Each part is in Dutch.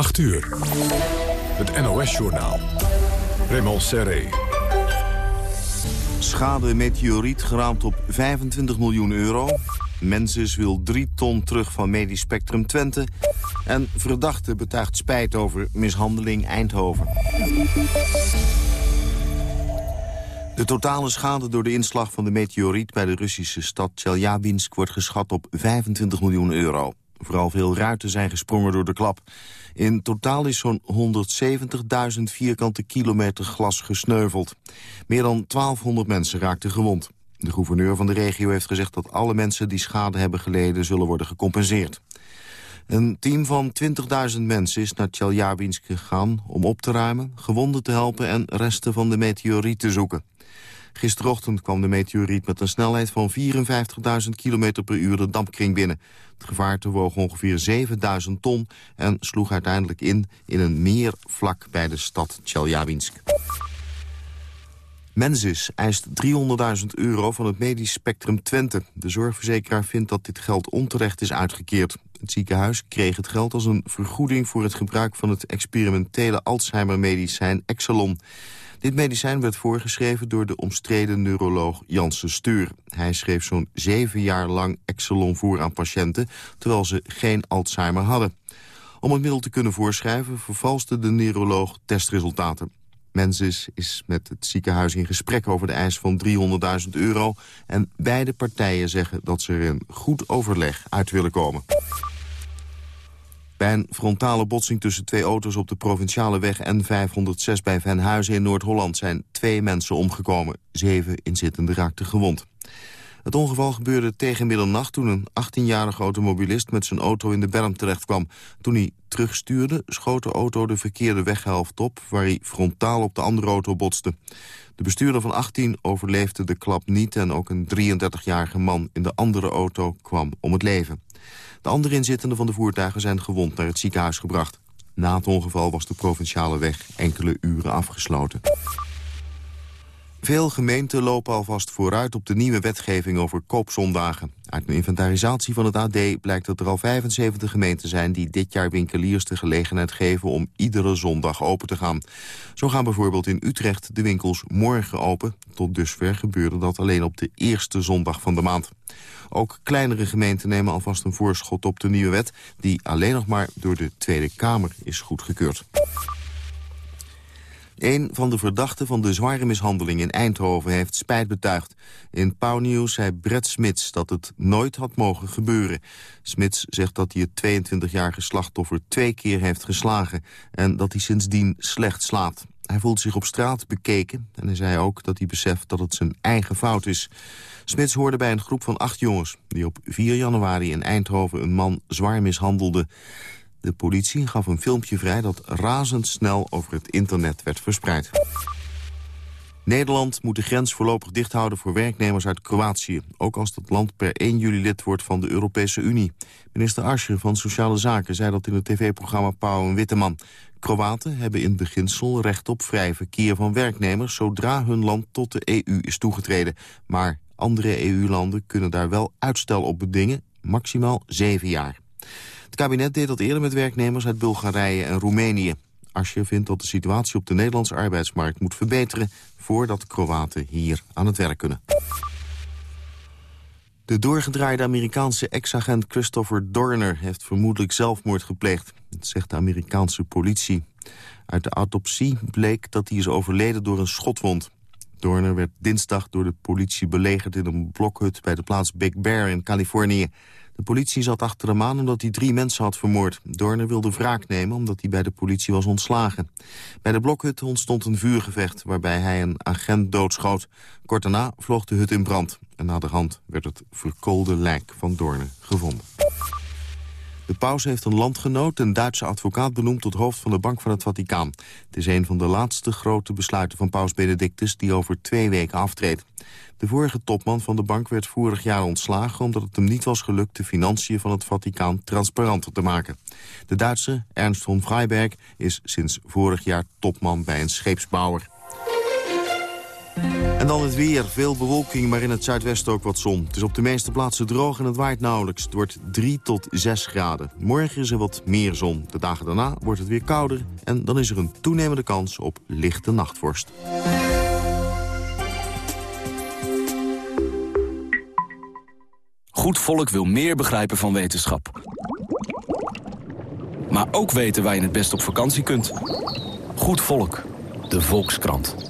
8 uur. Het NOS-journaal. Raymond Serré. Schade meteoriet geraamd op 25 miljoen euro. Mensis wil 3 ton terug van Medisch Spectrum Twente. En verdachte betuigt spijt over mishandeling Eindhoven. De totale schade door de inslag van de meteoriet bij de Russische stad Chelyabinsk wordt geschat op 25 miljoen euro. Vooral veel ruiten zijn gesprongen door de klap. In totaal is zo'n 170.000 vierkante kilometer glas gesneuveld. Meer dan 1200 mensen raakten gewond. De gouverneur van de regio heeft gezegd dat alle mensen die schade hebben geleden zullen worden gecompenseerd. Een team van 20.000 mensen is naar Tjeljabinsk gegaan om op te ruimen, gewonden te helpen en resten van de meteoriet te zoeken. Gisterochtend kwam de meteoriet met een snelheid van 54.000 km per uur de dampkring binnen. Het gevaarte woog ongeveer 7000 ton en sloeg uiteindelijk in in een meer vlak bij de stad Tjeljabinsk. Mensis eist 300.000 euro van het medisch spectrum Twente. De zorgverzekeraar vindt dat dit geld onterecht is uitgekeerd. Het ziekenhuis kreeg het geld als een vergoeding voor het gebruik van het experimentele Alzheimer-medicijn Exelon. Dit medicijn werd voorgeschreven door de omstreden neuroloog Janssen Steur. Hij schreef zo'n zeven jaar lang Exelon voor aan patiënten... terwijl ze geen Alzheimer hadden. Om het middel te kunnen voorschrijven vervalste de neuroloog testresultaten. Mensis is met het ziekenhuis in gesprek over de eis van 300.000 euro... en beide partijen zeggen dat ze er in goed overleg uit willen komen. Bij een frontale botsing tussen twee auto's op de provinciale weg N506 bij Venhuizen in Noord-Holland zijn twee mensen omgekomen. Zeven inzittenden raakten gewond. Het ongeval gebeurde tegen middernacht toen een 18-jarige automobilist met zijn auto in de berm terechtkwam. Toen hij terugstuurde, schoot de auto de verkeerde weghelft op, waar hij frontaal op de andere auto botste. De bestuurder van 18 overleefde de klap niet en ook een 33-jarige man in de andere auto kwam om het leven. De andere inzittenden van de voertuigen zijn gewond naar het ziekenhuis gebracht. Na het ongeval was de provinciale weg enkele uren afgesloten. Veel gemeenten lopen alvast vooruit op de nieuwe wetgeving over koopzondagen. Uit een inventarisatie van het AD blijkt dat er al 75 gemeenten zijn... die dit jaar winkeliers de gelegenheid geven om iedere zondag open te gaan. Zo gaan bijvoorbeeld in Utrecht de winkels morgen open. Tot dusver gebeurde dat alleen op de eerste zondag van de maand. Ook kleinere gemeenten nemen alvast een voorschot op de nieuwe wet... die alleen nog maar door de Tweede Kamer is goedgekeurd. Een van de verdachten van de zware mishandeling in Eindhoven heeft spijt betuigd. In Pauwnieuws zei Brett Smits dat het nooit had mogen gebeuren. Smits zegt dat hij het 22-jarige slachtoffer twee keer heeft geslagen... en dat hij sindsdien slecht slaapt. Hij voelt zich op straat bekeken en hij zei ook dat hij beseft dat het zijn eigen fout is. Smits hoorde bij een groep van acht jongens... die op 4 januari in Eindhoven een man zwaar mishandelde. De politie gaf een filmpje vrij dat razendsnel over het internet werd verspreid. Nederland moet de grens voorlopig dicht houden voor werknemers uit Kroatië. Ook als dat land per 1 juli lid wordt van de Europese Unie. Minister Ascher van Sociale Zaken zei dat in het tv-programma Pauw en Witteman. Kroaten hebben in beginsel recht op vrij verkeer van werknemers... zodra hun land tot de EU is toegetreden. Maar andere EU-landen kunnen daar wel uitstel op bedingen, maximaal zeven jaar. Het kabinet deed dat eerder met werknemers uit Bulgarije en Roemenië. Asje vindt dat de situatie op de Nederlandse arbeidsmarkt moet verbeteren... voordat Kroaten hier aan het werk kunnen. De doorgedraaide Amerikaanse ex-agent Christopher Dorner... heeft vermoedelijk zelfmoord gepleegd. Dat zegt de Amerikaanse politie. Uit de autopsie bleek dat hij is overleden door een schotwond. Dorner werd dinsdag door de politie belegerd in een blokhut... bij de plaats Big Bear in Californië. De politie zat achter hem aan omdat hij drie mensen had vermoord. Dorner wilde wraak nemen omdat hij bij de politie was ontslagen. Bij de blokhut ontstond een vuurgevecht waarbij hij een agent doodschoot. Kort daarna vloog de hut in brand. En na de hand werd het verkoolde lijk van Dorner gevonden. De paus heeft een landgenoot, een Duitse advocaat, benoemd tot hoofd van de Bank van het Vaticaan. Het is een van de laatste grote besluiten van paus Benedictus die over twee weken aftreedt. De vorige topman van de bank werd vorig jaar ontslagen... omdat het hem niet was gelukt de financiën van het Vaticaan transparanter te maken. De Duitse Ernst von Freiberg is sinds vorig jaar topman bij een scheepsbouwer. En dan het weer. Veel bewolking, maar in het zuidwesten ook wat zon. Het is op de meeste plaatsen droog en het waait nauwelijks. Het wordt 3 tot 6 graden. Morgen is er wat meer zon. De dagen daarna wordt het weer kouder. En dan is er een toenemende kans op lichte nachtvorst. Goed volk wil meer begrijpen van wetenschap. Maar ook weten waar je het best op vakantie kunt. Goed volk. De Volkskrant.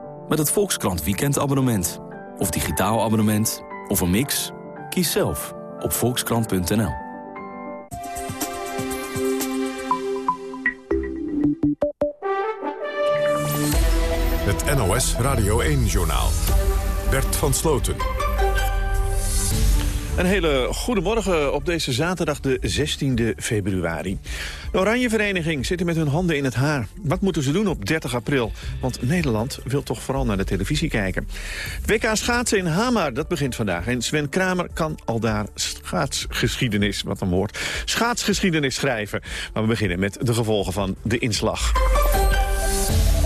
Met het Volkskrant weekendabonnement. Of digitaal abonnement. Of een mix. Kies zelf op volkskrant.nl. Het NOS Radio 1-journaal. Bert van Sloten. Een hele goede morgen op deze zaterdag de 16e februari. De Oranje Vereniging zit met hun handen in het haar. Wat moeten ze doen op 30 april? Want Nederland wil toch vooral naar de televisie kijken. WK schaatsen in Hamar, dat begint vandaag. En Sven Kramer kan al daar schaatsgeschiedenis, wat een woord, schaatsgeschiedenis schrijven. Maar we beginnen met de gevolgen van de inslag.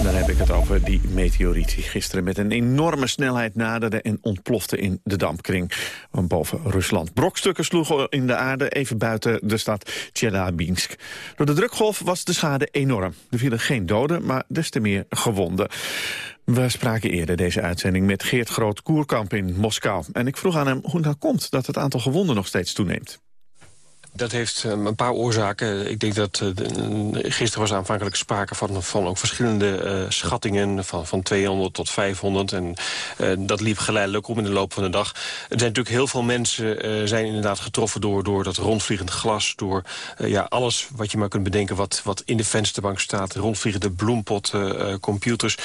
Dan heb ik het over die meteoriet die gisteren met een enorme snelheid naderde en ontplofte in de dampkring boven Rusland. Brokstukken sloegen in de aarde even buiten de stad Tjelabinsk. Door de drukgolf was de schade enorm. Er vielen geen doden, maar des te meer gewonden. We spraken eerder deze uitzending met Geert Groot-Koerkamp in Moskou. En ik vroeg aan hem hoe het nou komt dat het aantal gewonden nog steeds toeneemt. Dat heeft um, een paar oorzaken. Ik denk dat uh, gisteren was aanvankelijk sprake van, van ook verschillende uh, schattingen... Van, van 200 tot 500. En uh, dat liep geleidelijk om in de loop van de dag. Er zijn natuurlijk heel veel mensen zijn inderdaad getroffen door, door dat rondvliegend glas. Door ja, alles wat je maar kunt bedenken wat, wat in de vensterbank staat. Rondvliegende bloempotten, computers.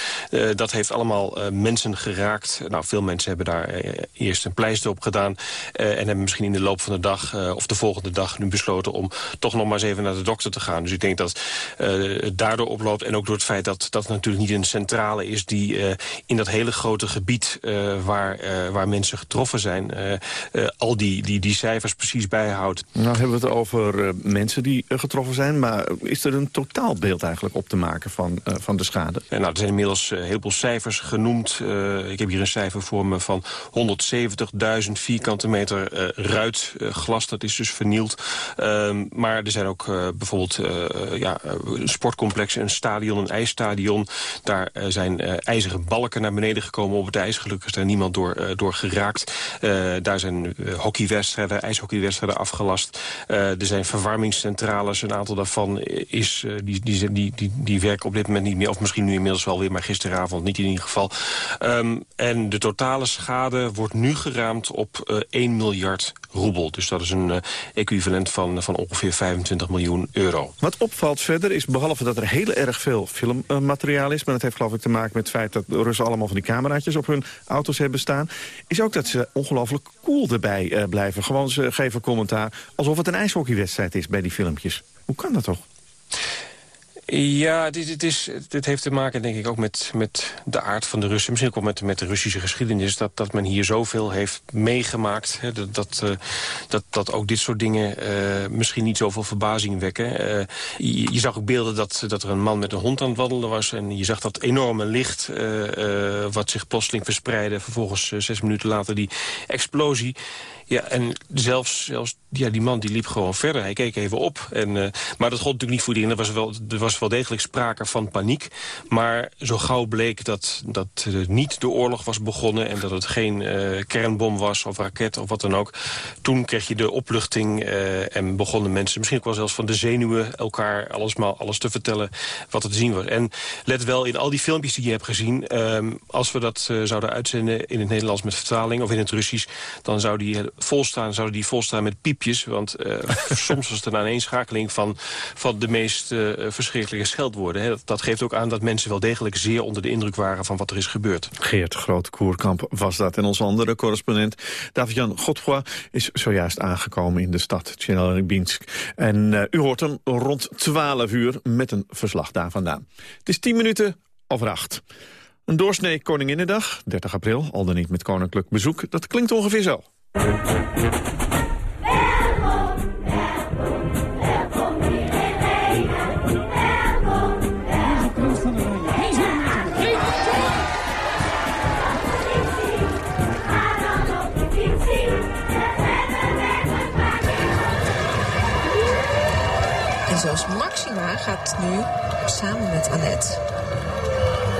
dat heeft allemaal mensen geraakt. Nou, veel mensen hebben daar eerst een pleister op gedaan. en hebben misschien in de loop van de dag of de volgende dag nu besloten om toch nog maar eens even naar de dokter te gaan. Dus ik denk dat uh, het daardoor oploopt. En ook door het feit dat dat natuurlijk niet een centrale is... die uh, in dat hele grote gebied uh, waar, waar mensen getroffen zijn... al die, die, die cijfers precies bijhoudt. Nou hebben we het over mensen die getroffen zijn... maar is er een totaalbeeld eigenlijk op te maken van, van de schade? nou, er zijn inmiddels heel veel cijfers genoemd. ik heb hier een cijfer voor me van 170.000 vierkante meter ruitglas. dat is dus vernield. Um, maar er zijn ook uh, bijvoorbeeld uh, ja, sportcomplexen, een stadion, een ijsstadion. Daar zijn ijzeren balken naar beneden gekomen op het ijs. Gelukkig is daar niemand door, door geraakt. daar zijn hockeywedstrijden, ijshockeywedstrijden afgelast. er zijn verwarmingscentrales. Een aantal daarvan is, die, die, die, die, die werken op dit moment niet meer. Of misschien nu inmiddels wel weer, maar gisteravond niet in ieder geval. Um, en de totale schade wordt nu geraamd op 1 miljard roebel. Dus dat is een equivalent van, van ongeveer 25 miljoen euro. Wat opvalt verder is, behalve dat er heel erg veel filmmateriaal is... maar dat heeft geloof ik te maken met het feit dat Russen allemaal van die cameraatjes op hun auto's hebben staan... is ook dat ze ongelooflijk cool erbij uh, blijven. Gewoon ze geven commentaar alsof het een ijshockeywedstrijd is bij die filmpjes. Hoe kan dat toch? Ja, dit, dit, is, dit heeft te maken denk ik ook met, met de aard van de Russen. Misschien ook wel met, met de Russische geschiedenis. Dat, dat men hier zoveel heeft meegemaakt. Hè, dat, dat, uh, dat, dat ook dit soort dingen uh, misschien niet zoveel verbazing wekken. Je, je, zag ook beelden dat, dat er een man met een hond aan het wandelen was. En je zag dat enorme licht wat zich plotseling verspreidde. Vervolgens zes minuten later die explosie. Ja, en zelfs, zelfs ja, die man die liep gewoon verder. Hij keek even op. En, uh, maar dat gold natuurlijk niet voor iedereen. Er was, wel, er was wel degelijk sprake van paniek. Maar zo gauw bleek dat, dat niet de oorlog was begonnen... en dat het geen uh, kernbom was of raket of wat dan ook. Toen kreeg je de opluchting en begonnen mensen... misschien ook wel zelfs van de zenuwen elkaar alles, maar, alles te vertellen wat er te zien was. En let wel, in al die filmpjes die je hebt gezien... Um, als we dat zouden uitzenden in het Nederlands met vertaling... of in het Russisch, dan zou die volstaan, zouden die volstaan met piepjes. Want soms was het een aaneenschakeling van, van de meest verschrikkelijke scheldwoorden. Hè. Dat, dat, geeft ook aan dat mensen wel degelijk zeer onder de indruk waren van wat er is gebeurd. Geert Groot-Koerkamp was dat. En onze andere correspondent, David-Jan Godfroy, is zojuist aangekomen in de stad Tjeljabinsk. En u hoort hem rond 12 uur met een verslag daar vandaan. Het is 10 minuten over 8. Een doorsnee Koninginnedag, 30 april, al dan niet met koninklijk bezoek. Dat klinkt ongeveer zo. En zoals Maxima gaat nu samen met Annette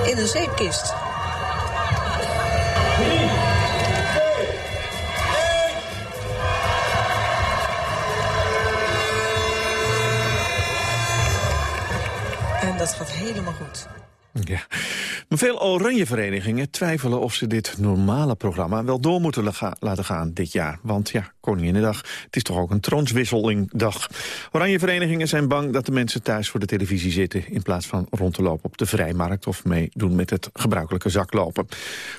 in een zeepkist. En dat gaat helemaal goed. Ja. Maar veel oranje verenigingen twijfelen of ze dit normale programma wel door moeten laten gaan dit jaar. Want ja, Koninginnedag, het is toch ook een troonswisselingdag. Oranje verenigingen zijn bang dat de mensen thuis voor de televisie zitten... in plaats van rond te lopen op de vrijmarkt of meedoen met het gebruikelijke zaklopen.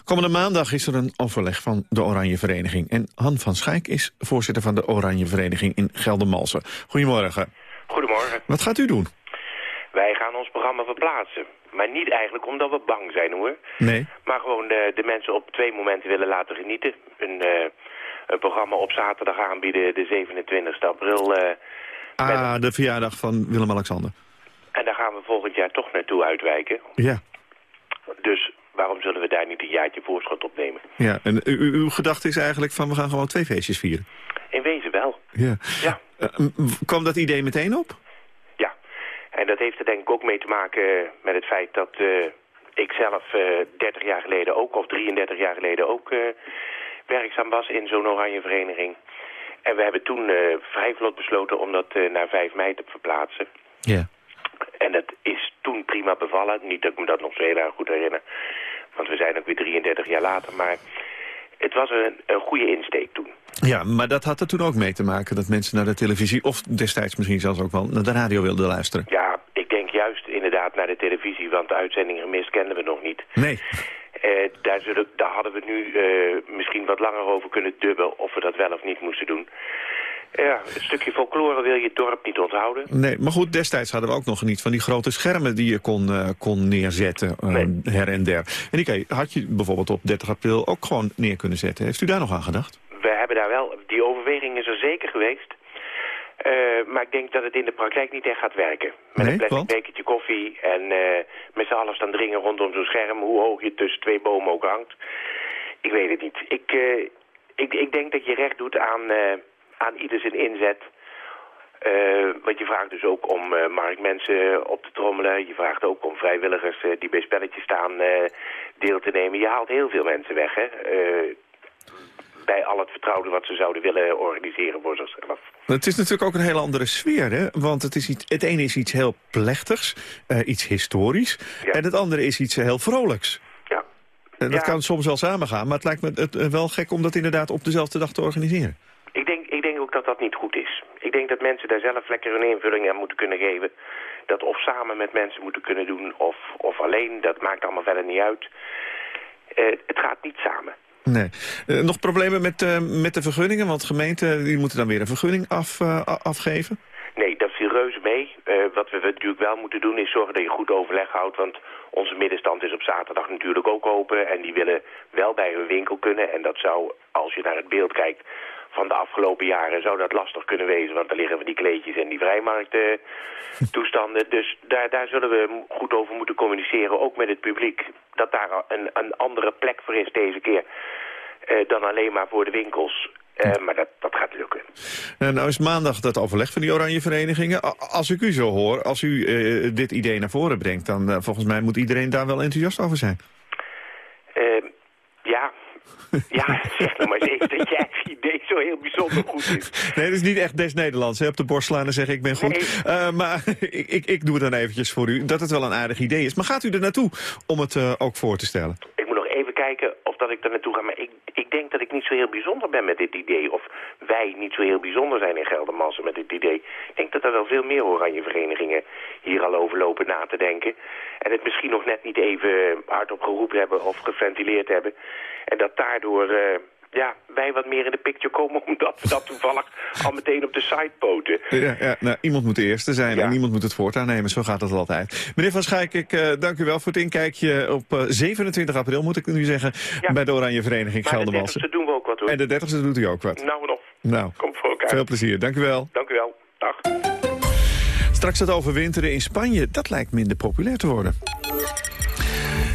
Komende maandag is er een overleg van de Oranje Vereniging. En Han van Schijk is voorzitter van de Oranje Vereniging in Geldermalsen. Goedemorgen. Goedemorgen. Wat gaat u doen? Wij gaan ons programma verplaatsen. Maar niet eigenlijk omdat we bang zijn hoor. Nee. Maar gewoon de, de mensen op twee momenten willen laten genieten. Een, uh, een programma op zaterdag aanbieden, de 27 april. Uh, ah, de verjaardag van Willem-Alexander. En daar gaan we volgend jaar toch naartoe uitwijken. Ja. Dus waarom zullen we daar niet een jaartje voorschot op nemen? Ja, en uw gedachte is eigenlijk van we gaan gewoon twee feestjes vieren? In wezen wel. Ja. ja. Uh, kwam dat idee meteen op? Dat heeft er denk ik ook mee te maken met het feit dat uh, ik zelf uh, 30 jaar geleden ook, of 33 jaar geleden ook, werkzaam was in zo'n oranje vereniging. En we hebben toen vrij vlot besloten om dat naar 5 mei te verplaatsen. Ja. En dat is toen prima bevallen. Niet dat ik me dat nog zo heel erg goed herinner. Want we zijn ook weer 33 jaar later. Maar het was een, een goede insteek toen. Ja, maar dat had er toen ook mee te maken dat mensen naar de televisie... of destijds misschien zelfs ook wel naar de radio wilden luisteren. Ja, juist inderdaad naar de televisie, want de uitzending gemist kenden we nog niet. Nee. Uh, daar, zullen, daar hadden we nu uh, misschien wat langer over kunnen dubben of we dat wel of niet moesten doen. Ja, een stukje folklore wil je het dorp niet onthouden. Nee, maar goed, destijds hadden we ook nog niet van die grote schermen die je kon, uh, kon neerzetten nee. her en der. En die had je bijvoorbeeld op 30 april ook gewoon neer kunnen zetten. Heeft u daar nog aan gedacht? We hebben daar wel, die overweging is er zeker geweest. Uh, maar ik denk dat het in de praktijk niet echt gaat werken. Met nee, een plastic bekertje koffie en uh, met z'n allen staan dringen rondom zo'n scherm... hoe hoog je tussen twee bomen ook hangt. Ik weet het niet. Ik, uh, ik, ik denk dat je recht doet aan, aan ieder zijn inzet... Uh, want je vraagt dus ook om uh, marktmensen op te trommelen. Je vraagt ook om vrijwilligers uh, die bij spelletjes staan deel te nemen. Je haalt heel veel mensen weg, hè. Bij al het vertrouwde wat ze zouden willen organiseren voor zichzelf. Het is natuurlijk ook een hele andere sfeer, hè? Want het, is iets, het ene is iets heel plechtigs, iets historisch. Ja. En het andere is iets heel vrolijks. Ja. En dat Ja. kan soms wel samengaan, maar het lijkt me het, wel gek om dat inderdaad op dezelfde dag te organiseren. Ik denk, ik denk ook dat dat niet goed is. Ik denk dat mensen daar zelf lekker een invulling aan moeten kunnen geven. Dat of samen met mensen moeten kunnen doen of, of alleen. Dat maakt allemaal verder niet uit. Uh, het gaat niet samen. Nee. Uh, nog problemen met, uh, met de vergunningen? Want gemeenten die moeten dan weer een vergunning af, afgeven? Nee, dat viel reuze mee. wat we natuurlijk wel moeten doen is zorgen dat je goed overleg houdt. Want onze middenstand is op zaterdag natuurlijk ook open. En die willen wel bij hun winkel kunnen. En dat zou, als je naar het beeld kijkt van de afgelopen jaren zou dat lastig kunnen wezen. Want er liggen van die kleedjes en die vrijmarkttoestanden. dus daar, daar zullen we goed over moeten communiceren, ook met het publiek. Dat daar een, een andere plek voor is deze keer uh, dan alleen maar voor de winkels. Uh, maar dat, dat gaat lukken. En nou is maandag dat overleg van die oranje verenigingen. Als ik u zo hoor, als u uh, dit idee naar voren brengt... dan volgens mij moet iedereen daar wel enthousiast over zijn. ja, ja, zeg nou maar eens even dat jij idee zo heel bijzonder goed is. Nee, dat is niet echt des Nederlands. Hè? Op de borst slaan en zeggen ik ben goed. Nee. Uh, maar ik, ik, ik doe het dan eventjes voor u. Dat het wel een aardig idee is. Maar gaat u er naartoe om het uh, ook voor te stellen? Ik moet nog even kijken of dat ik er naartoe ga. Maar ik, ik denk dat ik ik niet zo heel bijzonder ben met dit idee. Of wij niet zo heel bijzonder zijn in Geldermalsen met dit idee. Ik denk dat er wel veel meer oranje verenigingen hier al over lopen na te denken. En het misschien nog net niet even hardop geroepen hebben of geventileerd hebben. En dat daardoor... Uh, ja, wij wat meer in de picture komen... omdat we dat toevallig al meteen op de site poten. Ja, ja nou, iemand moet de eerste zijn en iemand moet het voortouw nemen. Zo gaat het altijd. Meneer Van Schaik, ik uh, dank u wel voor het inkijkje op uh, 27 april... moet ik nu zeggen, bij de Oranje Vereniging Geldermalsen. De 30 doen we ook wat, hoor. En de 30 doet u ook wat. Nou, nog. Nou, Kom voor elkaar. Veel plezier, dank u wel. Dank. Straks het overwinteren in Spanje, dat lijkt minder populair te worden.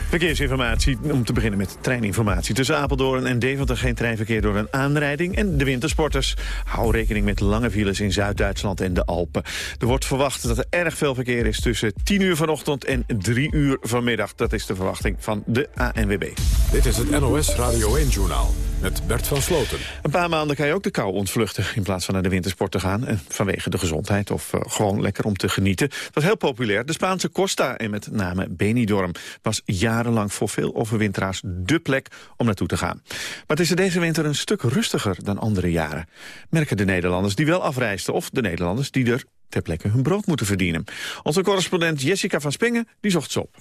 Verkeersinformatie, om te beginnen met treininformatie. Tussen Apeldoorn en Deventer geen treinverkeer door een aanrijding. En de wintersporters, hou rekening met lange files in Zuid-Duitsland en de Alpen. Er wordt verwacht dat er erg veel verkeer is tussen 10 uur vanochtend en 3 uur vanmiddag. Dat is de verwachting van de ANWB. Dit is het NOS Radio 1-journaal met Bert van Sloten. Een paar maanden kan je ook de kou ontvluchten in plaats van naar de wintersport te gaan. En vanwege de gezondheid of uh, gewoon lekker om te genieten. Het was heel populair. De Spaanse Costa en met name Benidorm was jarenlang voor veel overwinteraars dé plek om naartoe te gaan. Maar het is er deze winter een stuk rustiger dan andere jaren. Merken de Nederlanders die wel afreisden of de Nederlanders die er ter plekke hun brood moeten verdienen. Onze correspondent Jessica van Spingen die zocht ze op.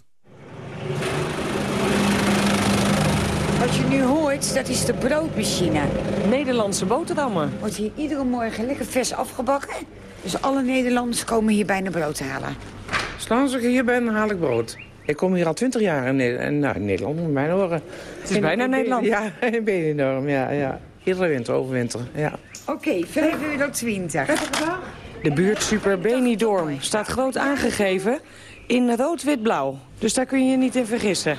Wat je nu hoort, dat is de broodmachine. Nederlandse boterhammen. Wordt hier iedere morgen lekker vers afgebakken. Dus alle Nederlanders komen hier bijna brood halen. Staan ze hier ben, haal ik brood. Ik kom hier al twintig jaar in, in, nou, in Nederland, moet mij horen. Het is bijna Nederland. Ja, in Benidorm, ja, ja. Iedere winter, overwinter, ja. Oké, okay, 5,20 euro. De buurt Super Benidorm staat groot aangegeven in rood-wit-blauw. Dus daar kun je je niet in vergissen.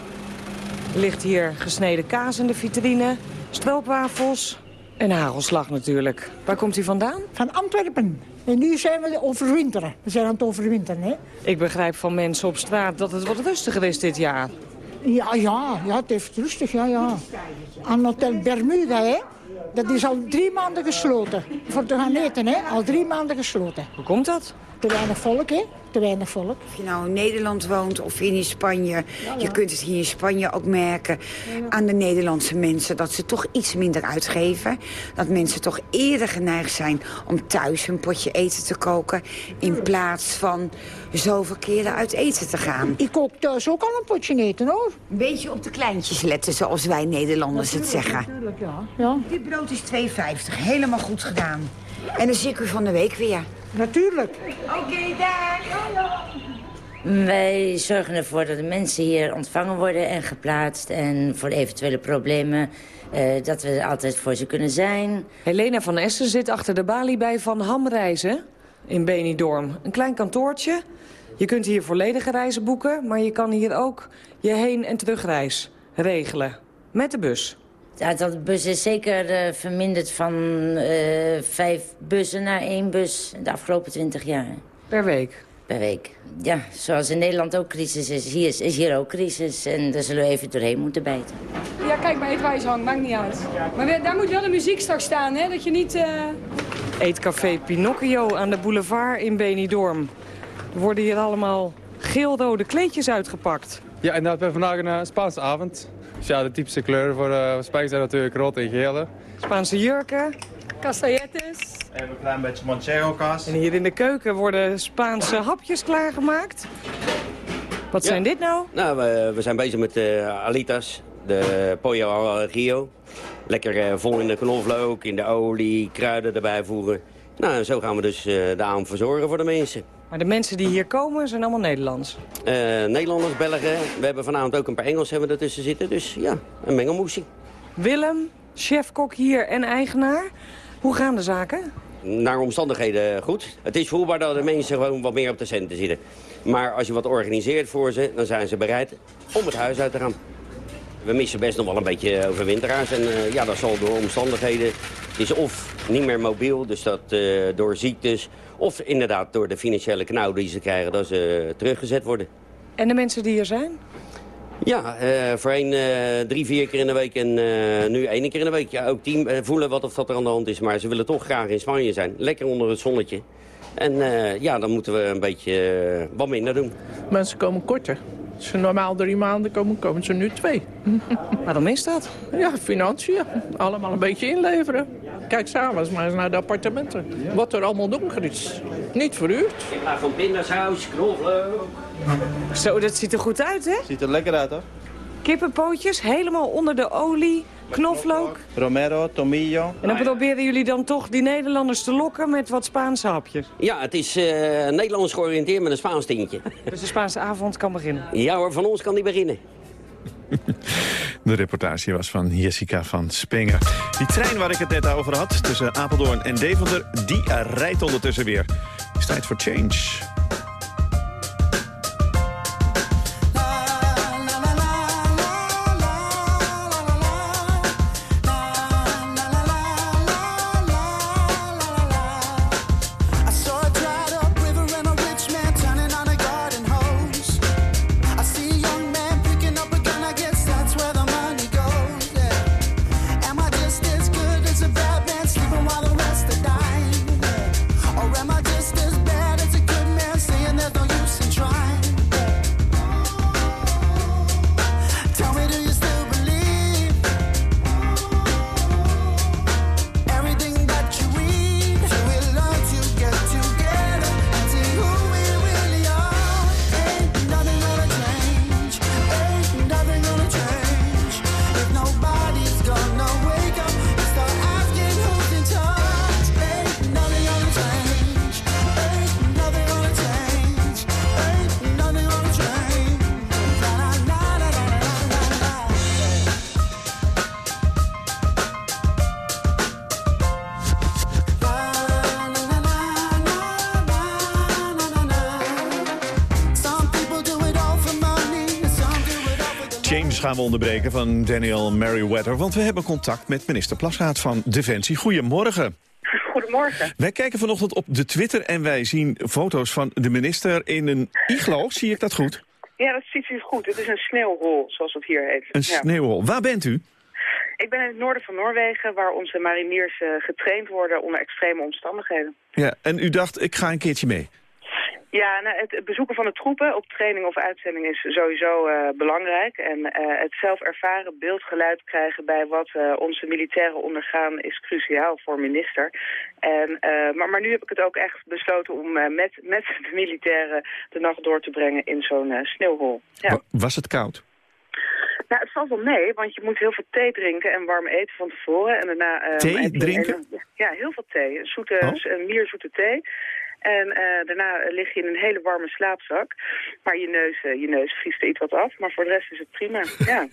Er ligt hier gesneden kaas in de vitrine, stroopwafels en hagelslag natuurlijk. Waar komt u vandaan? Van Antwerpen. En nu zijn we overwinteren. We zijn aan het overwinteren, hè? Ik begrijp van mensen op straat dat het wat rustiger is dit jaar. Ja, ja, ja het is rustig, ja, ja. Aan Hotel Bermuda, hè? Dat is al drie maanden gesloten. Voor te gaan eten, hè? Al drie maanden gesloten. Hoe komt dat? Te weinig volk, hè? Te weinig volk. Of je nou in Nederland woont of in Spanje. Ja, ja. Je kunt het hier in Spanje ook merken aan de Nederlandse mensen... dat ze toch iets minder uitgeven. Dat mensen toch eerder geneigd zijn om thuis een potje eten te koken... in plaats van zoveel keren uit eten te gaan. Ik kook thuis ook al een potje eten, hoor. Een beetje op de kleintjes letten, zoals wij Nederlanders het zeggen. Natuurlijk, ja. ja. Dit brood is 2,50. Helemaal goed gedaan. En dan zie ik u van de week weer. Natuurlijk. Oké, okay, daar. Wij zorgen ervoor dat de mensen hier ontvangen worden en geplaatst. En voor eventuele problemen uh, dat we er altijd voor ze kunnen zijn. Helena van Essen zit achter de balie bij Van Hamreizen in Benidorm. Een klein kantoortje. Je kunt hier volledige reizen boeken, maar je kan hier ook je heen- en terugreis regelen. Met de bus. Ja, dat bus is zeker uh, verminderd van uh, vijf bussen naar één bus de afgelopen twintig jaar. Per week? Per week. Ja, zoals in Nederland ook crisis is, hier is, is hier ook crisis. En daar zullen we even doorheen moeten bijten. Ja, kijk, bij eetwijshang, maakt niet uit. Maar daar moet wel de muziek straks staan, hè? Dat je niet... Uh... Eetcafé Pinocchio aan de boulevard in Benidorm. Er worden hier allemaal geel-rode kleedjes uitgepakt. Ja, en dat ben vandaag een Spaanse avond. Dus ja, de typische kleuren voor uh, Spanje zijn natuurlijk rood en geel. Spaanse jurken. Castailletes. En een klein beetje manchego kaas. En hier in de keuken worden Spaanse hapjes klaargemaakt. Wat ja. zijn dit nou? Nou, we, we zijn bezig met de alitas, de pollo al rio. Lekker uh, vol in de knoflook, in de olie, kruiden erbij voeren. Nou, en zo gaan we dus uh, de avond verzorgen voor de mensen. Maar de mensen die hier komen zijn allemaal Nederlands? Uh, Nederlanders, Belgen. We hebben vanavond ook een paar Engels hebben ertussen zitten. Dus ja, een mengelmoesie. Willem, chefkok hier en eigenaar. Hoe gaan de zaken? Naar omstandigheden goed. Het is voelbaar dat de mensen gewoon wat meer op de centen zitten. Maar als je wat organiseert voor ze, dan zijn ze bereid om het huis uit te gaan. We missen best nog wel een beetje overwinteraars. En uh, ja, dat zal door omstandigheden... Het is of niet meer mobiel, dus dat uh, door ziektes... of inderdaad door de financiële knauw die ze krijgen... dat ze teruggezet worden. En de mensen die hier zijn? Ja, uh, voorheen drie, vier keer in de week en nu één keer in de week. Ja, ook die voelen wat of dat er aan de hand is. Maar ze willen toch graag in Spanje zijn. Lekker onder het zonnetje. En ja, dan moeten we een beetje wat minder doen. Mensen komen korter. Als ze normaal drie maanden komen, komen ze nu twee. Waarom is dat? Ja, financiën. Allemaal een beetje inleveren. Kijk s'avonds maar eens naar de appartementen. Wat er allemaal donker is. Niet verhuurd. In plaats van pindasaus, knoflook. Zo, dat ziet er goed uit, hè? Ziet er lekker uit, hoor. Kippenpootjes, helemaal onder de olie, knoflook. Romero, tomillo. En dan proberen jullie dan toch die Nederlanders te lokken met wat Spaanse hapjes. Ja, het is eh, Nederlands georiënteerd met een Spaans tintje. Dus de Spaanse avond kan beginnen. Ja hoor, van ons kan die beginnen. De reportage was van Jessica van Spenger. Die trein waar ik het net over had, tussen Apeldoorn en Deventer... die rijdt ondertussen weer. Het is tijd voor change. Gaan we onderbreken van Daniel Merriweather... want we hebben contact met minister Plasgaard van Defensie. Goedemorgen. Goedemorgen. Wij kijken vanochtend op de Twitter en wij zien foto's van de minister in een iglo. Zie ik dat goed? Ja, dat ziet u goed. Het is een sneeuwhol, zoals het hier heet. Een Ja. sneeuwhol. Waar bent u? Ik ben in het noorden van Noorwegen, waar onze mariniers eh, getraind worden onder extreme omstandigheden. Ja, en u dacht, ik ga een keertje mee. Ja, nou, het, bezoeken van de troepen op training of uitzending is sowieso eh, belangrijk. En eh, het zelf ervaren beeldgeluid krijgen bij wat eh, onze militairen ondergaan is cruciaal voor minister. En, maar, maar nu heb ik het ook echt besloten om met, met de militairen de nacht door te brengen in zo'n sneeuwhol. Ja. Wa- Was het koud? Nou, het valt wel mee, want je moet heel veel thee drinken en warm eten van tevoren. En daarna, Thee drinken? ja, heel veel thee. Een, zoete, Oh. een mierzoete thee. En eh, daarna lig je in een hele warme slaapzak. Maar je neus, eh, je neus vriest er iets wat af. Maar voor de rest is het prima. Ja,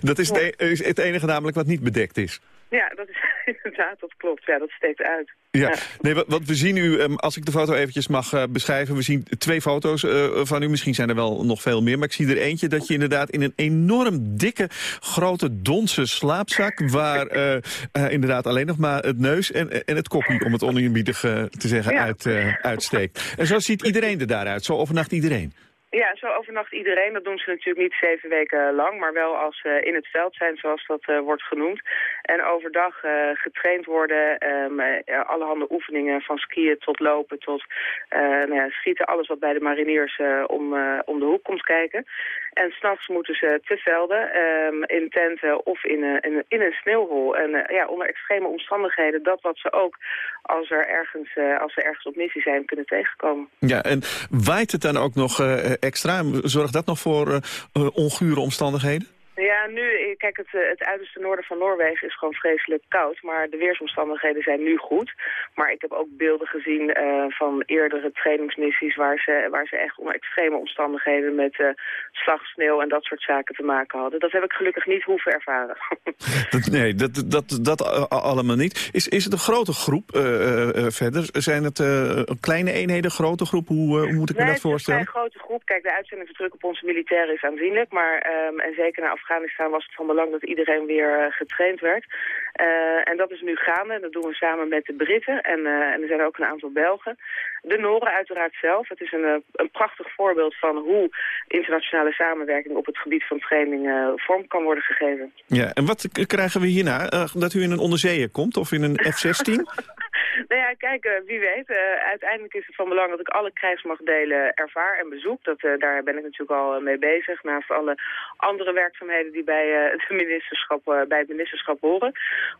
dat is het, e- is het enige namelijk wat niet bedekt is. ja dat is inderdaad, dat klopt. Ja, dat steekt uit. Ja, nee, wat, wat we zien u, ehm, als ik de foto eventjes mag eh, beschrijven... we zien twee foto's eh, van u, misschien zijn er wel nog veel meer... maar ik zie er eentje dat je inderdaad in een enorm dikke, grote, donse slaapzak... waar eh, inderdaad alleen nog maar het neus en, en het kopje, om het oneerbiedig te zeggen, Ja. uit, uitsteekt. En zo ziet iedereen er daaruit, zo overnacht iedereen. Ja, zo overnacht iedereen. Dat doen ze natuurlijk niet zeven weken lang, maar wel als ze in het veld zijn, zoals dat eh, wordt genoemd. En overdag eh, getraind worden, eh, allerhande oefeningen, van skiën tot lopen tot nou ja, schieten. Alles wat bij de mariniers om, om de hoek komt kijken. En s'nachts moeten ze te velden, ehm, in tenten of in, een- in, een- sneeuwhol. En ja, onder extreme omstandigheden, dat wat ze ook als, er ergens, als ze ergens op missie zijn kunnen tegenkomen. Ja, en waait het dan ook nog extra? Zorgt dat nog voor eh, eh, ongure omstandigheden? Ja, nu, eh, kijk, het, eh, het uiterste noorden van Noorwegen is gewoon vreselijk koud. Maar de weersomstandigheden zijn nu goed. Maar ik heb ook beelden gezien eh, van eerdere trainingsmissies... Waar ze, waar ze echt onder extreme omstandigheden met eh, slag, sneeuw en dat soort zaken te maken hadden. Dat heb ik gelukkig niet hoeven ervaren. Dat, nee, dat, dat, dat allemaal niet. Is, is het een grote groep verder? Zijn het kleine eenheden, grote groep? Hoe, hoe moet ik me nee, dat het is een voorstellen? grote groep. Kijk, de uitzendingsdruk op onze militairen is aanzienlijk. Maar, ehm, en zeker naar Afghanistan was het van belang dat iedereen weer eh, getraind werd. Eh, en dat is nu gaande. Dat doen we samen met de Britten. En, eh, en er zijn ook een aantal Belgen. De Noren uiteraard zelf. Het is een, een prachtig voorbeeld van hoe internationale samenwerking op het gebied van training vorm kan worden gegeven. Ja, en wat krijgen we hierna? Dat u in een onderzeeër komt of in een F-16? Nou ja, kijk, eh, wie weet. eh, uiteindelijk is het van belang dat ik alle krijgsmachtdelen ervaar en bezoek. Dat, eh, daar ben ik natuurlijk al mee bezig. Naast alle andere werkzaamheden die bij, het, ministerschap, bij het ministerschap horen.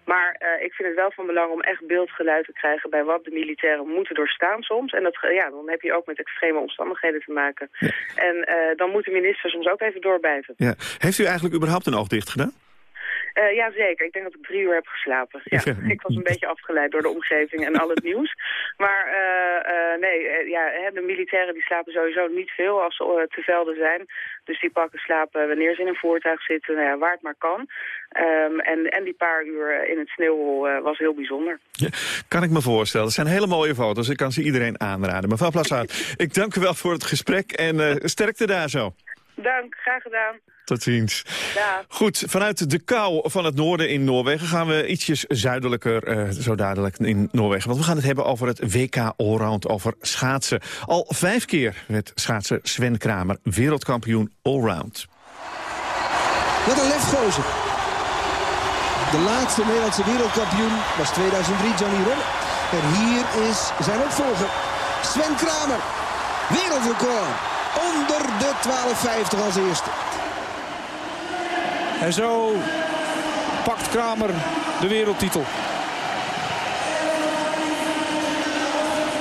Maar ik vind het wel van belang om echt beeldgeluid te krijgen bij wat de militairen moeten doorstaan soms. En dat, ja, dan heb je ook met extreme omstandigheden te maken. En dan moet de minister soms ook even doorbijten. Ja. Heeft u eigenlijk überhaupt een oog dicht gedaan? Eh ja, zeker. Ik denk dat ik drie uur heb geslapen. Ja, ik was een beetje afgeleid door de omgeving en al het nieuws. Maar eh, eh, nee, ja, hè, de militairen die slapen sowieso niet veel als ze te velden zijn. Dus die pakken slapen wanneer ze in een voertuig zitten, nou ja, waar het maar kan. Ehm, en, en die paar uur in het sneeuwhol was heel bijzonder. Kan ik me voorstellen. Het zijn hele mooie foto's. Ik kan ze iedereen aanraden. Mevrouw Plassaert, ik dank u wel voor het gesprek en sterkte daar zo. Dank, graag gedaan. Tot ziens. Dag. Goed, vanuit de kou van het noorden in Noorwegen gaan we ietsjes zuidelijker, eh, zo dadelijk in Noorwegen. Want we gaan het hebben over het WK Allround, over schaatsen. Al vijf keer werd schaatser Sven Kramer wereldkampioen Allround. Wat een lefgozer. De laatste Nederlandse wereldkampioen was 2003 Johnny Romme. En hier is zijn opvolger. Sven Kramer. Wereldrecord. Onder de 12,50 als eerste. En zo pakt Kramer de wereldtitel.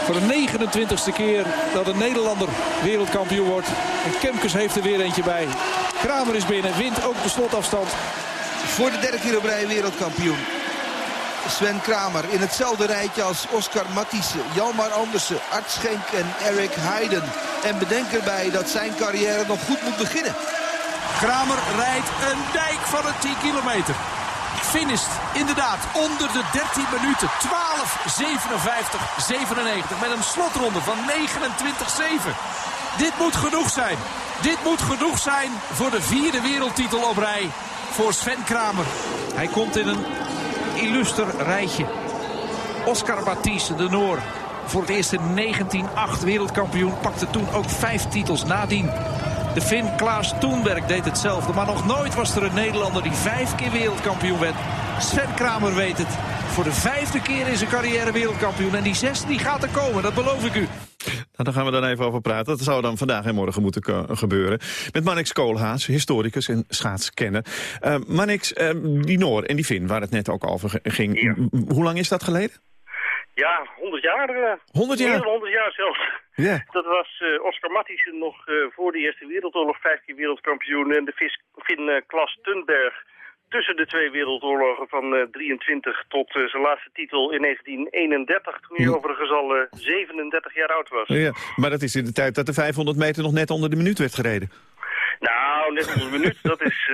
Voor de 29ste keer dat een Nederlander wereldkampioen wordt. En Kemkes heeft er weer eentje bij. Kramer is binnen, wint ook de slotafstand. Voor de derde keer op rij wereldkampioen. Sven Kramer in hetzelfde rijtje als Oscar Matisse, Jalmar Andersen, Art Schenk en Eric Heiden. En bedenk erbij dat zijn carrière nog goed moet beginnen. Kramer rijdt een dijk van een 10 kilometer. Finished inderdaad onder de 13 minuten. 12, 57, 97 met een slotronde van 29-7. Dit moet genoeg zijn. Dit moet genoeg zijn voor de vierde wereldtitel op rij voor Sven Kramer. Hij komt in een illuster rijtje. Oscar Matisse, de Noor. Voor het eerst in 1908 wereldkampioen. Pakte toen ook vijf titels nadien. De Fin Klaas Toenberg deed hetzelfde. Maar nog nooit was er een Nederlander die vijf keer wereldkampioen werd. Sven Kramer weet het. Voor de vijfde keer in zijn carrière wereldkampioen. En die zesde die gaat er komen, dat beloof ik u. Nou, daar gaan we dan even over praten. Dat zou dan vandaag en morgen moeten gebeuren. Met Mannix Koolhaas, historicus en schaatskenner. Uh, die Noor en die Finn, waar het net ook over ging. Hoe lang is dat geleden? Ja, 100 jaar. eh, 100 jaar? Meer dan 100 jaar zelfs. Ja. Dat was Oscar Matthijssen nog voor de Eerste Wereldoorlog vijf keer wereldkampioen. En de vis, Finn Klas Tunberg tussen de twee wereldoorlogen van eh, 23 tot eh, zijn laatste titel in 1931. Toen hij overigens al eh, 37 jaar oud was. Ja, maar dat is in de tijd dat de 500 meter nog net onder de minuut werd gereden. Nou, net onder een minuut. Dat is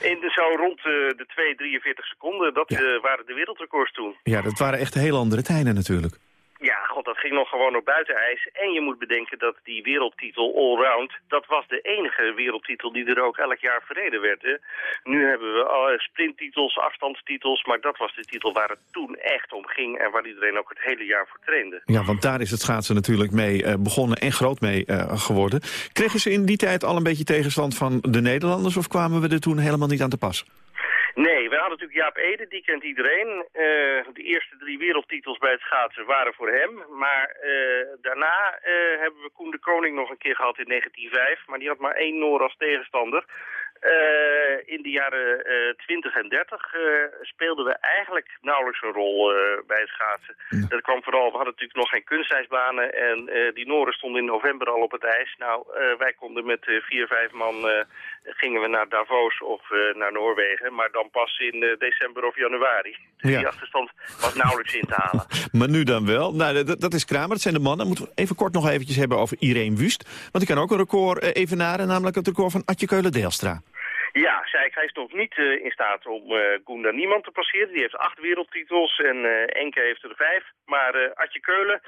in de, zo rond de 2,43 seconden. Dat waren de wereldrecords toen. Ja, dat waren echt heel andere tijden natuurlijk. Ja, god, dat ging nog gewoon op buitenijs. En je moet bedenken dat die wereldtitel allround, dat was de enige wereldtitel die er ook elk jaar verreden werd. Hè. Nu hebben we al sprinttitels, afstandstitels, maar dat was de titel waar het toen echt om ging en waar iedereen ook het hele jaar voor trainde. Ja, want daar is het schaatsen natuurlijk mee eh, begonnen en groot mee eh, geworden. Kregen ze in die tijd al een beetje tegenstand van de Nederlanders of kwamen we er toen helemaal niet aan te pas? Nee, we hadden natuurlijk Jaap Ede, die kent iedereen. Eh, de eerste drie wereldtitels bij het schaatsen waren voor hem. Maar eh, daarna eh, hebben we Koen de Koning nog een keer gehad in 1905. Maar die had maar één Noor als tegenstander. Eh, in de jaren eh 20 en 30 eh, speelden we eigenlijk nauwelijks een rol eh, bij het schaatsen. Dat kwam vooral, we hadden natuurlijk nog geen kunstijsbanen en eh, die Noren stonden in november al op het ijs. Nou, eh, wij konden met eh, vier, vijf man eh, gingen we naar Davos of eh, naar Noorwegen, maar dan pas in eh, december of januari. Dus Ja. die achterstand was nauwelijks in te halen. Maar nu dan wel. Nou, dat, dat is Kramer, dat zijn de mannen. Moeten we even kort nog eventjes hebben over Irene Wust. Want die kan ook een record eh, evenaren, namelijk het record van Atje Keulen-Deelstra. Ja, hij is nog niet eh, in staat om eh Gunda Niemand te passeren. Die heeft acht wereldtitels en eh Enke heeft er vijf. Maar eh Atje Keulen,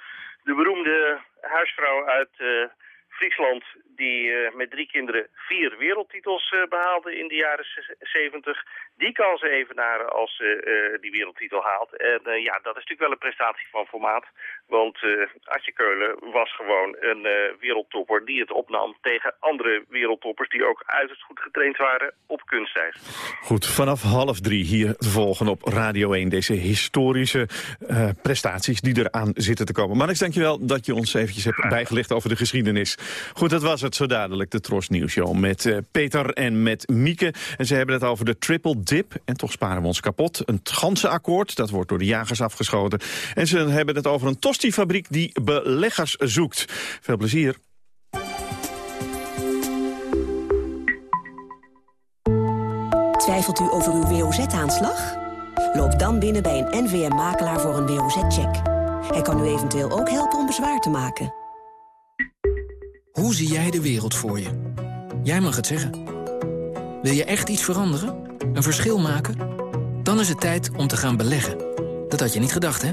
de beroemde huisvrouw uit eh, Friesland... die eh, met drie kinderen vier wereldtitels eh, behaalde in de jaren z- 70... die kan ze evenaren als ze eh, die wereldtitel haalt. En eh, ja, dat is natuurlijk wel een prestatie van formaat. Want uh, Atje Keulen was gewoon een uh, wereldtopper die het opnam tegen andere wereldtoppers die ook uiterst goed getraind waren op kunstijs. Goed, vanaf half drie hier te volgen op Radio 1 deze historische uh, prestaties die eraan zitten te komen. Marnix, dankjewel dat je ons eventjes hebt bijgelicht over de geschiedenis. Goed, dat was het zo dadelijk, de Tros Nieuws Show met Peter en met Mieke. En ze hebben het over de triple dip en toch sparen we ons kapot. Een ganzenakkoord, dat wordt door de jagers afgeschoten. En ze hebben het over een tostifabriek die beleggers zoekt. Veel plezier. Twijfelt u over uw WOZ-aanslag? Loop dan binnen bij een NVM-makelaar voor een WOZ-check. Hij kan u eventueel ook helpen om bezwaar te maken. Hoe zie jij de wereld voor je? Jij mag het zeggen. Wil je echt iets veranderen? Een verschil maken? Dan is het tijd om te gaan beleggen. Dat had je niet gedacht, hè?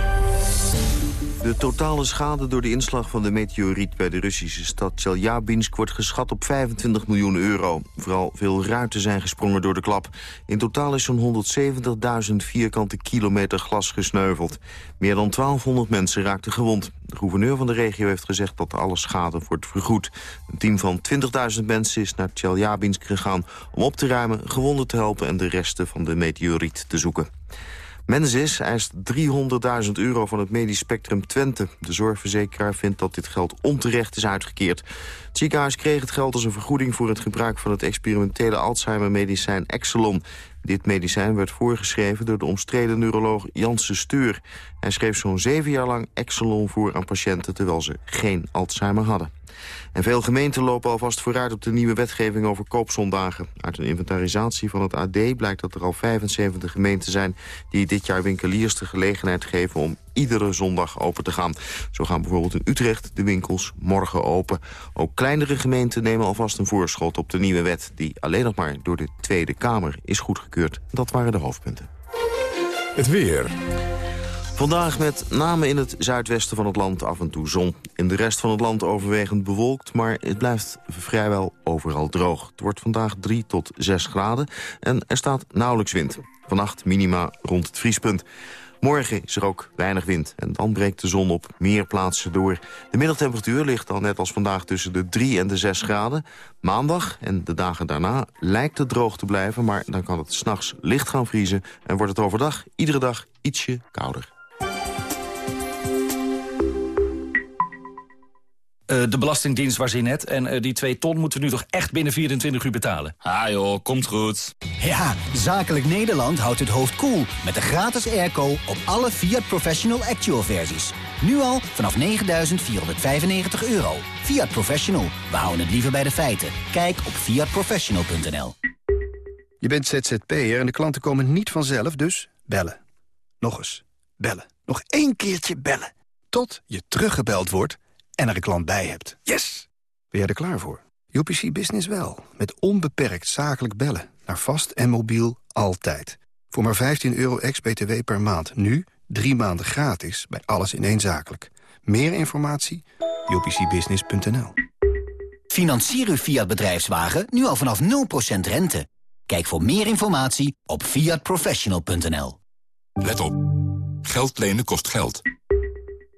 De totale schade door de inslag van de meteoriet bij de Russische stad Chelyabinsk wordt geschat op 25 miljoen euro. Vooral veel ruiten zijn gesprongen door de klap. In totaal is zo'n 170.000 vierkante kilometer glas gesneuveld. Meer dan 1200 mensen raakten gewond. De gouverneur van de regio heeft gezegd dat alle schade wordt vergoed. Een team van 20.000 mensen is naar Chelyabinsk gegaan om op te ruimen, gewonden te helpen en de resten van de meteoriet te zoeken. Mensis eist 300.000 euro van het medisch spectrum Twente. De zorgverzekeraar vindt dat dit geld onterecht is uitgekeerd. Het ziekenhuis kreeg het geld als een vergoeding voor het gebruik van het experimentele Alzheimer-medicijn Exelon. Dit medicijn werd voorgeschreven door de omstreden neuroloog Janse Steur. Hij schreef zo'n zeven jaar lang Exelon voor aan patiënten terwijl ze geen Alzheimer hadden. En veel gemeenten lopen alvast vooruit op de nieuwe wetgeving over koopzondagen. Uit een inventarisatie van het AD blijkt dat er al 75 gemeenten zijn... die dit jaar winkeliers de gelegenheid geven om iedere zondag open te gaan. Zo gaan bijvoorbeeld in Utrecht de winkels morgen open. Ook kleinere gemeenten nemen alvast een voorschot op de nieuwe wet... die alleen nog maar door de Tweede Kamer is goedgekeurd. Dat waren de hoofdpunten. Het weer. Vandaag met name in het zuidwesten van het land af en toe zon. In de rest van het land overwegend bewolkt, maar het blijft vrijwel overal droog. Het wordt vandaag 3 tot 6 graden en er staat nauwelijks wind. Vannacht minima rond het vriespunt. Morgen is er ook weinig wind en dan breekt de zon op meer plaatsen door. De middeltemperatuur ligt dan net als vandaag tussen de 3 en de 6 graden. Maandag en de dagen daarna lijkt het droog te blijven... maar dan kan het s'nachts licht gaan vriezen en wordt het overdag iedere dag ietsje kouder. Uh, de Belastingdienst was in net. En uh, die 2 ton moeten we nu toch echt binnen 24 uur betalen. Ah joh, komt goed. Ja, Zakelijk Nederland houdt het hoofd koel cool met de gratis airco op alle Fiat Professional Actual versies. Nu al vanaf 9.495 euro. Fiat Professional, we houden het liever bij de feiten. Kijk op fiatprofessional.nl Je bent ZZP'er en de klanten komen niet vanzelf, dus bellen. Nog eens, bellen. Nog één keertje bellen. Tot je teruggebeld wordt en er een klant bij hebt. Yes! Ben jij er klaar voor? UPC Business wel. Met onbeperkt zakelijk bellen. Naar vast en mobiel altijd. Voor maar 15 euro ex-BTW per maand. Nu drie maanden gratis bij alles in één zakelijk. Meer informatie? upcbusiness.nl Financier uw Fiat bedrijfswagen nu al vanaf 0% rente. Kijk voor meer informatie op fiatprofessional.nl. Let op. Geld lenen kost geld.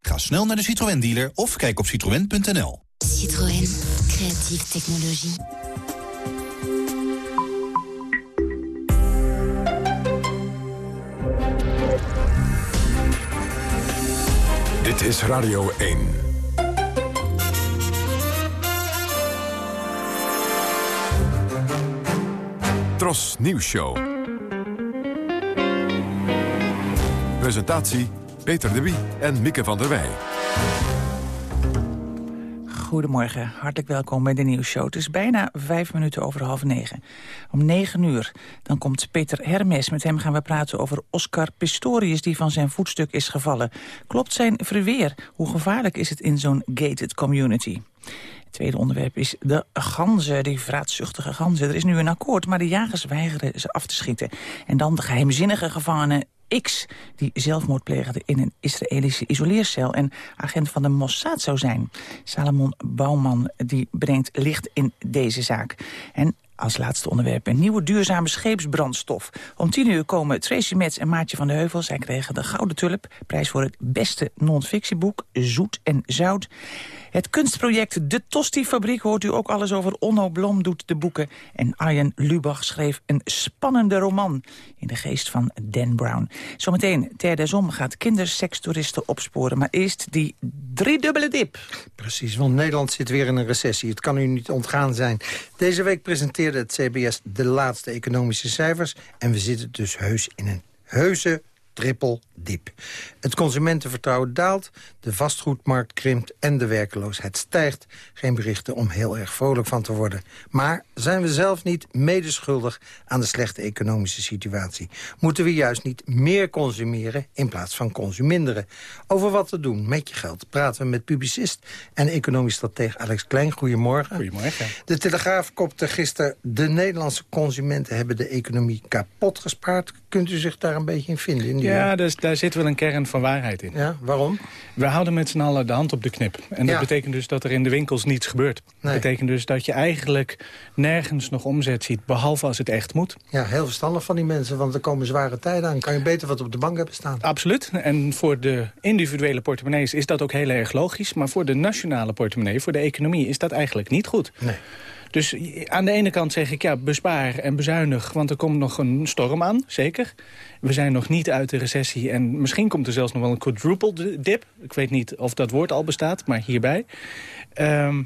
Ga snel naar de Citroën dealer of kijk op citroën.nl. Citroën, creatieve technologie. Dit is Radio 1. Tros Nieuws Show. Presentatie Peter de Wie en Mieke van der Wij. Goedemorgen, hartelijk welkom bij de nieuwsshow. Het is bijna vijf minuten over half negen. Om negen uur dan komt Peter Hermes. Met hem gaan we praten over Oscar Pistorius... die van zijn voetstuk is gevallen. Klopt zijn verweer? Hoe gevaarlijk is het in zo'n gated community? Het tweede onderwerp is de ganzen, die vraatzuchtige ganzen. Er is nu een akkoord, maar de jagers weigeren ze af te schieten. En dan de geheimzinnige gevangene X, die zelfmoord pleegde in een Israëlische isoleercel... en agent van de Mossad zou zijn. Salomon Bouwman die brengt licht in deze zaak. En als laatste onderwerp een nieuwe duurzame scheepsbrandstof. Om tien uur komen Tracy Metz en Maartje van de Heuvel. Zij kregen de Gouden Tulp, prijs voor het beste non-fictieboek, Zoet en Zout. Het kunstproject De Tosti-fabriek hoort u ook alles over. Onno Blom doet de boeken. En Arjen Lubach schreef een spannende roman in de geest van Dan Brown. Zometeen, Ter des Om gaat kindersekstoeristen opsporen. Maar eerst die driedubbele dip. Precies, want Nederland zit weer in een recessie. Het kan u niet ontgaan zijn. Deze week presenteerde het CBS de laatste economische cijfers... en we zitten dus heus in een heuse triple diep. Het consumentenvertrouwen daalt, de vastgoedmarkt krimpt en de werkeloosheid stijgt. Geen berichten om heel erg vrolijk van te worden. Maar zijn we zelf niet medeschuldig aan de slechte economische situatie? Moeten we juist niet meer consumeren in plaats van consuminderen? Over wat te doen met je geld praten we met publicist en economisch stratege Alex Klein. Goedemorgen. Goedemorgen. De Telegraaf kopte gisteren... de Nederlandse consumenten hebben de economie kapot gespaard. Kunt u zich daar een beetje in vinden? In Ja, dus daar zit wel een kern van waarheid in. Ja, waarom? We houden met z'n allen de hand op de knip. En dat Ja. betekent dus dat er in de winkels niets gebeurt. Nee. Dat betekent dus dat je eigenlijk nergens nog omzet ziet... behalve als het echt moet. Ja, heel verstandig van die mensen, want er komen zware tijden aan. Kan je beter wat op de bank hebben staan. Absoluut. En voor de individuele portemonnees is dat ook heel erg logisch. Maar voor de nationale portemonnee, voor de economie... is dat eigenlijk niet goed. Nee. Dus aan de ene kant zeg ik, ja, bespaar en bezuinig... want er komt nog een storm aan, zeker. We zijn nog niet uit de recessie en misschien komt er zelfs nog wel een quadruple dip. Ik weet niet of dat woord al bestaat, maar hierbij. Ehm,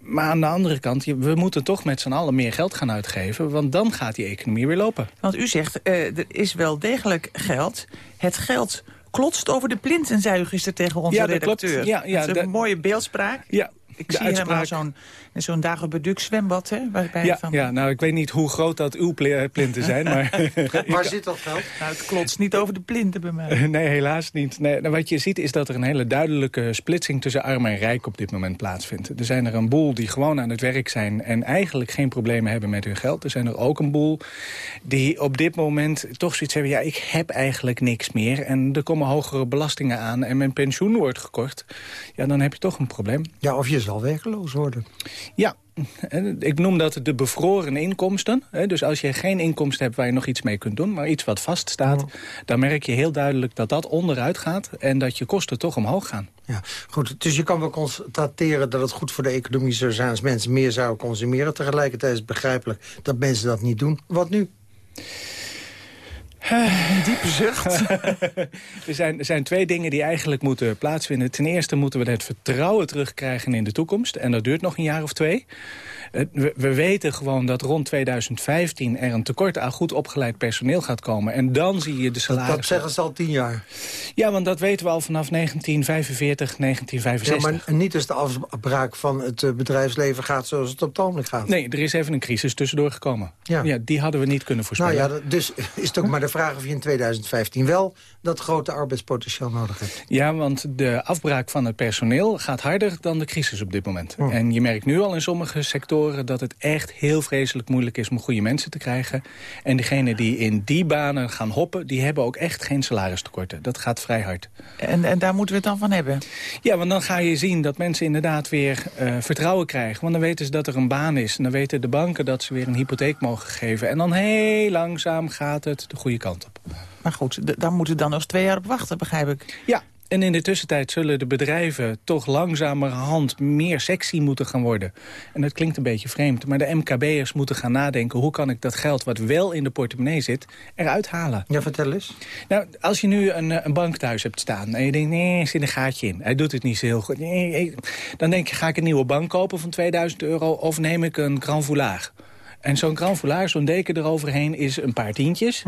maar aan de andere kant, we moeten toch met z'n allen meer geld gaan uitgeven... want dan gaat die economie weer lopen. Want u zegt, eh, er is wel degelijk geld. Het geld klotst over de plinten, zei u gisteren tegen onze Ja, dat klopt. redacteur. Ja, ja, dat is een mooie beeldspraak. Ja, Ik zie helemaal uitspraak- zo'n zo'n Dagobert Duck zwembad, hè? Waarbij Ja, van, ja, nou, ik weet niet hoe groot dat uw pli- plinten zijn, maar... Waar zit dat geld? Nou, het klotst niet over de plinten bij mij. Nee, helaas niet. Nee, nou, wat je ziet is dat er een hele duidelijke splitsing tussen arm en rijk op dit moment plaatsvindt. Er zijn er een boel die gewoon aan het werk zijn en eigenlijk geen problemen hebben met hun geld. Er zijn er ook een boel die op dit moment toch zoiets hebben... ja, ik heb eigenlijk niks meer en er komen hogere belastingen aan... en mijn pensioen wordt gekort. Ja, dan heb je toch een probleem. Ja, of je zal werkeloos worden. Ja, ik noem dat de bevroren inkomsten. Dus als je geen inkomsten hebt waar je nog iets mee kunt doen... maar iets wat vaststaat, dan merk je heel duidelijk dat dat onderuit gaat... en dat je kosten toch omhoog gaan. Ja, goed. Dus je kan wel constateren dat het goed voor de economie zou zijn... als mensen meer zouden consumeren. Tegelijkertijd is het begrijpelijk dat mensen dat niet doen. Wat nu? Een diepe zucht. er, zijn, er zijn twee dingen die eigenlijk moeten plaatsvinden. Ten eerste moeten we het vertrouwen terugkrijgen in de toekomst. En dat duurt nog een jaar of twee. Eh, We, we weten gewoon dat rond 2015 er een tekort aan goed opgeleid personeel gaat komen. En dan zie je de salarissen... dat zeggen ze al tien jaar. Ja, want dat weten we al vanaf 1945, Ja, 1965. maar niet als de afbraak van het eh, bedrijfsleven gaat zoals het op het ogenblik gaat. Nee, er is even een crisis tussendoor gekomen. Ja. Ja. die hadden we niet kunnen Nou voorspellen. ja, dat- dus is het ook maar de vraag vraag of je in 2015 wel dat grote arbeidspotentieel nodig hebt. Ja, want de afbraak van het personeel gaat harder dan de crisis op dit moment. Oh. En je merkt nu al in sommige sectoren dat het echt heel vreselijk moeilijk is om goede mensen te krijgen. En degenen die in die banen gaan hoppen, die hebben ook echt geen salaristekorten. Dat gaat vrij hard. En, en daar moeten we het dan van hebben? Ja, want dan ga je zien dat mensen inderdaad weer eh, vertrouwen krijgen. Want dan weten ze dat er een baan is. En dan weten de banken dat ze weer een hypotheek mogen geven. En dan heel langzaam gaat het de goede kant op. Maar goed, daar moeten we dan nog twee jaar op wachten, begrijp ik. Ja, en in de tussentijd zullen de bedrijven toch langzamerhand meer sexy moeten gaan worden. En dat klinkt een beetje vreemd, maar de MKB'ers moeten gaan nadenken... hoe kan ik dat geld wat wel in de portemonnee zit, eruit halen? Ja, vertel eens. Nou, als je nu een, eh, een bank thuis hebt staan en je denkt... nee, er zit een gaatje in, hij doet het niet zo heel goed. Nee, dan denk je, ga ik een nieuwe bank kopen van 2000 euro... of neem ik een Grand Foulard? En zo'n Grand Foulard, zo'n deken eroverheen, is een paar tientjes.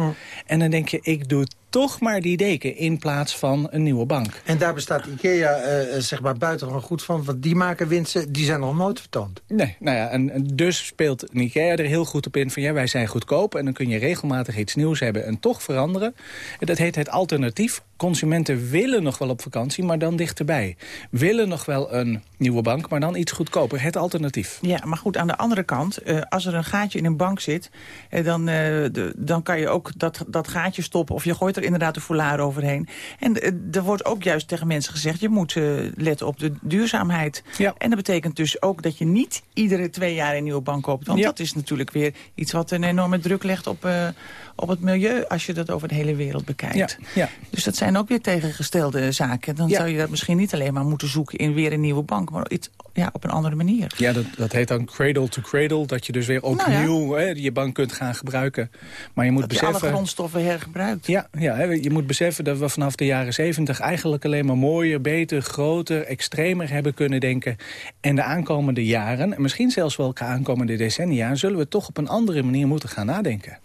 En dan denk je, ik doe toch maar die deken in plaats van een nieuwe bank. En daar bestaat IKEA eh, zeg maar buitengewoon goed van. Want die maken winsten, die zijn nog nooit vertoond. Nee, nou ja, en en dus speelt Ikea er heel goed op in van ja, wij zijn goedkoop en dan kun je regelmatig iets nieuws hebben en toch veranderen. En dat heet het alternatief. Consumenten willen nog wel op vakantie, maar dan dichterbij. Willen nog wel een nieuwe bank, maar dan iets goedkoper. Het alternatief. Ja, maar goed, aan de andere kant, eh, als er een gaatje in een bank zit... eh, dan, eh, de- dan kan je ook dat, dat gaatje stoppen of je gooit er inderdaad een foulard overheen. En eh, er wordt ook juist tegen mensen gezegd... je moet eh, letten op de duurzaamheid. En dat betekent dus ook dat je niet iedere twee jaar een nieuwe bank koopt. Want Ja. dat is natuurlijk weer iets wat een enorme druk legt op, eh, op het milieu... als je dat over de hele wereld bekijkt. Ja, ja. Dus dat zijn ook weer tegengestelde zaken. Dan zou je dat misschien niet alleen maar moeten zoeken in weer een nieuwe bank... maar iets, ja, op een andere manier. Ja, dat, dat heet dan cradle to cradle. Dat je dus weer opnieuw hè, je bank kunt gaan gebruiken. Maar je moet Dat je alle beseffen... grondstoffen hergebruikt. Ja, ja hè, je moet beseffen dat we vanaf de jaren 70 eigenlijk alleen maar mooier, beter, groter, extremer hebben kunnen denken. En de aankomende jaren, en misschien zelfs wel de aankomende decennia, zullen we toch op een andere manier moeten gaan nadenken.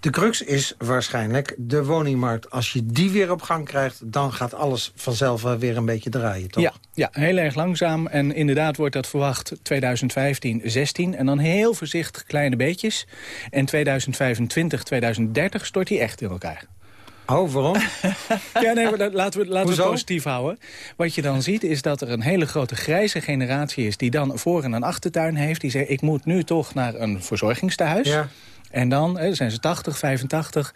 De crux is waarschijnlijk de woningmarkt. Als je die weer op gang krijgt, dan gaat alles vanzelf weer een beetje draaien, toch? Ja, ja, heel erg langzaam. En inderdaad wordt dat verwacht 2015, 16. En dan heel voorzichtig kleine beetjes. En 2025, 2030 stort hij echt in elkaar. Oh, waarom? ja, nee, maar dat- laten we, laten we het positief houden. Wat je dan ziet is dat er een hele grote grijze generatie is... die dan voor- en een achtertuin heeft. Die zegt, ik moet nu toch naar een verzorgingstehuis. Ja. En dan hè, zijn ze 80, 85.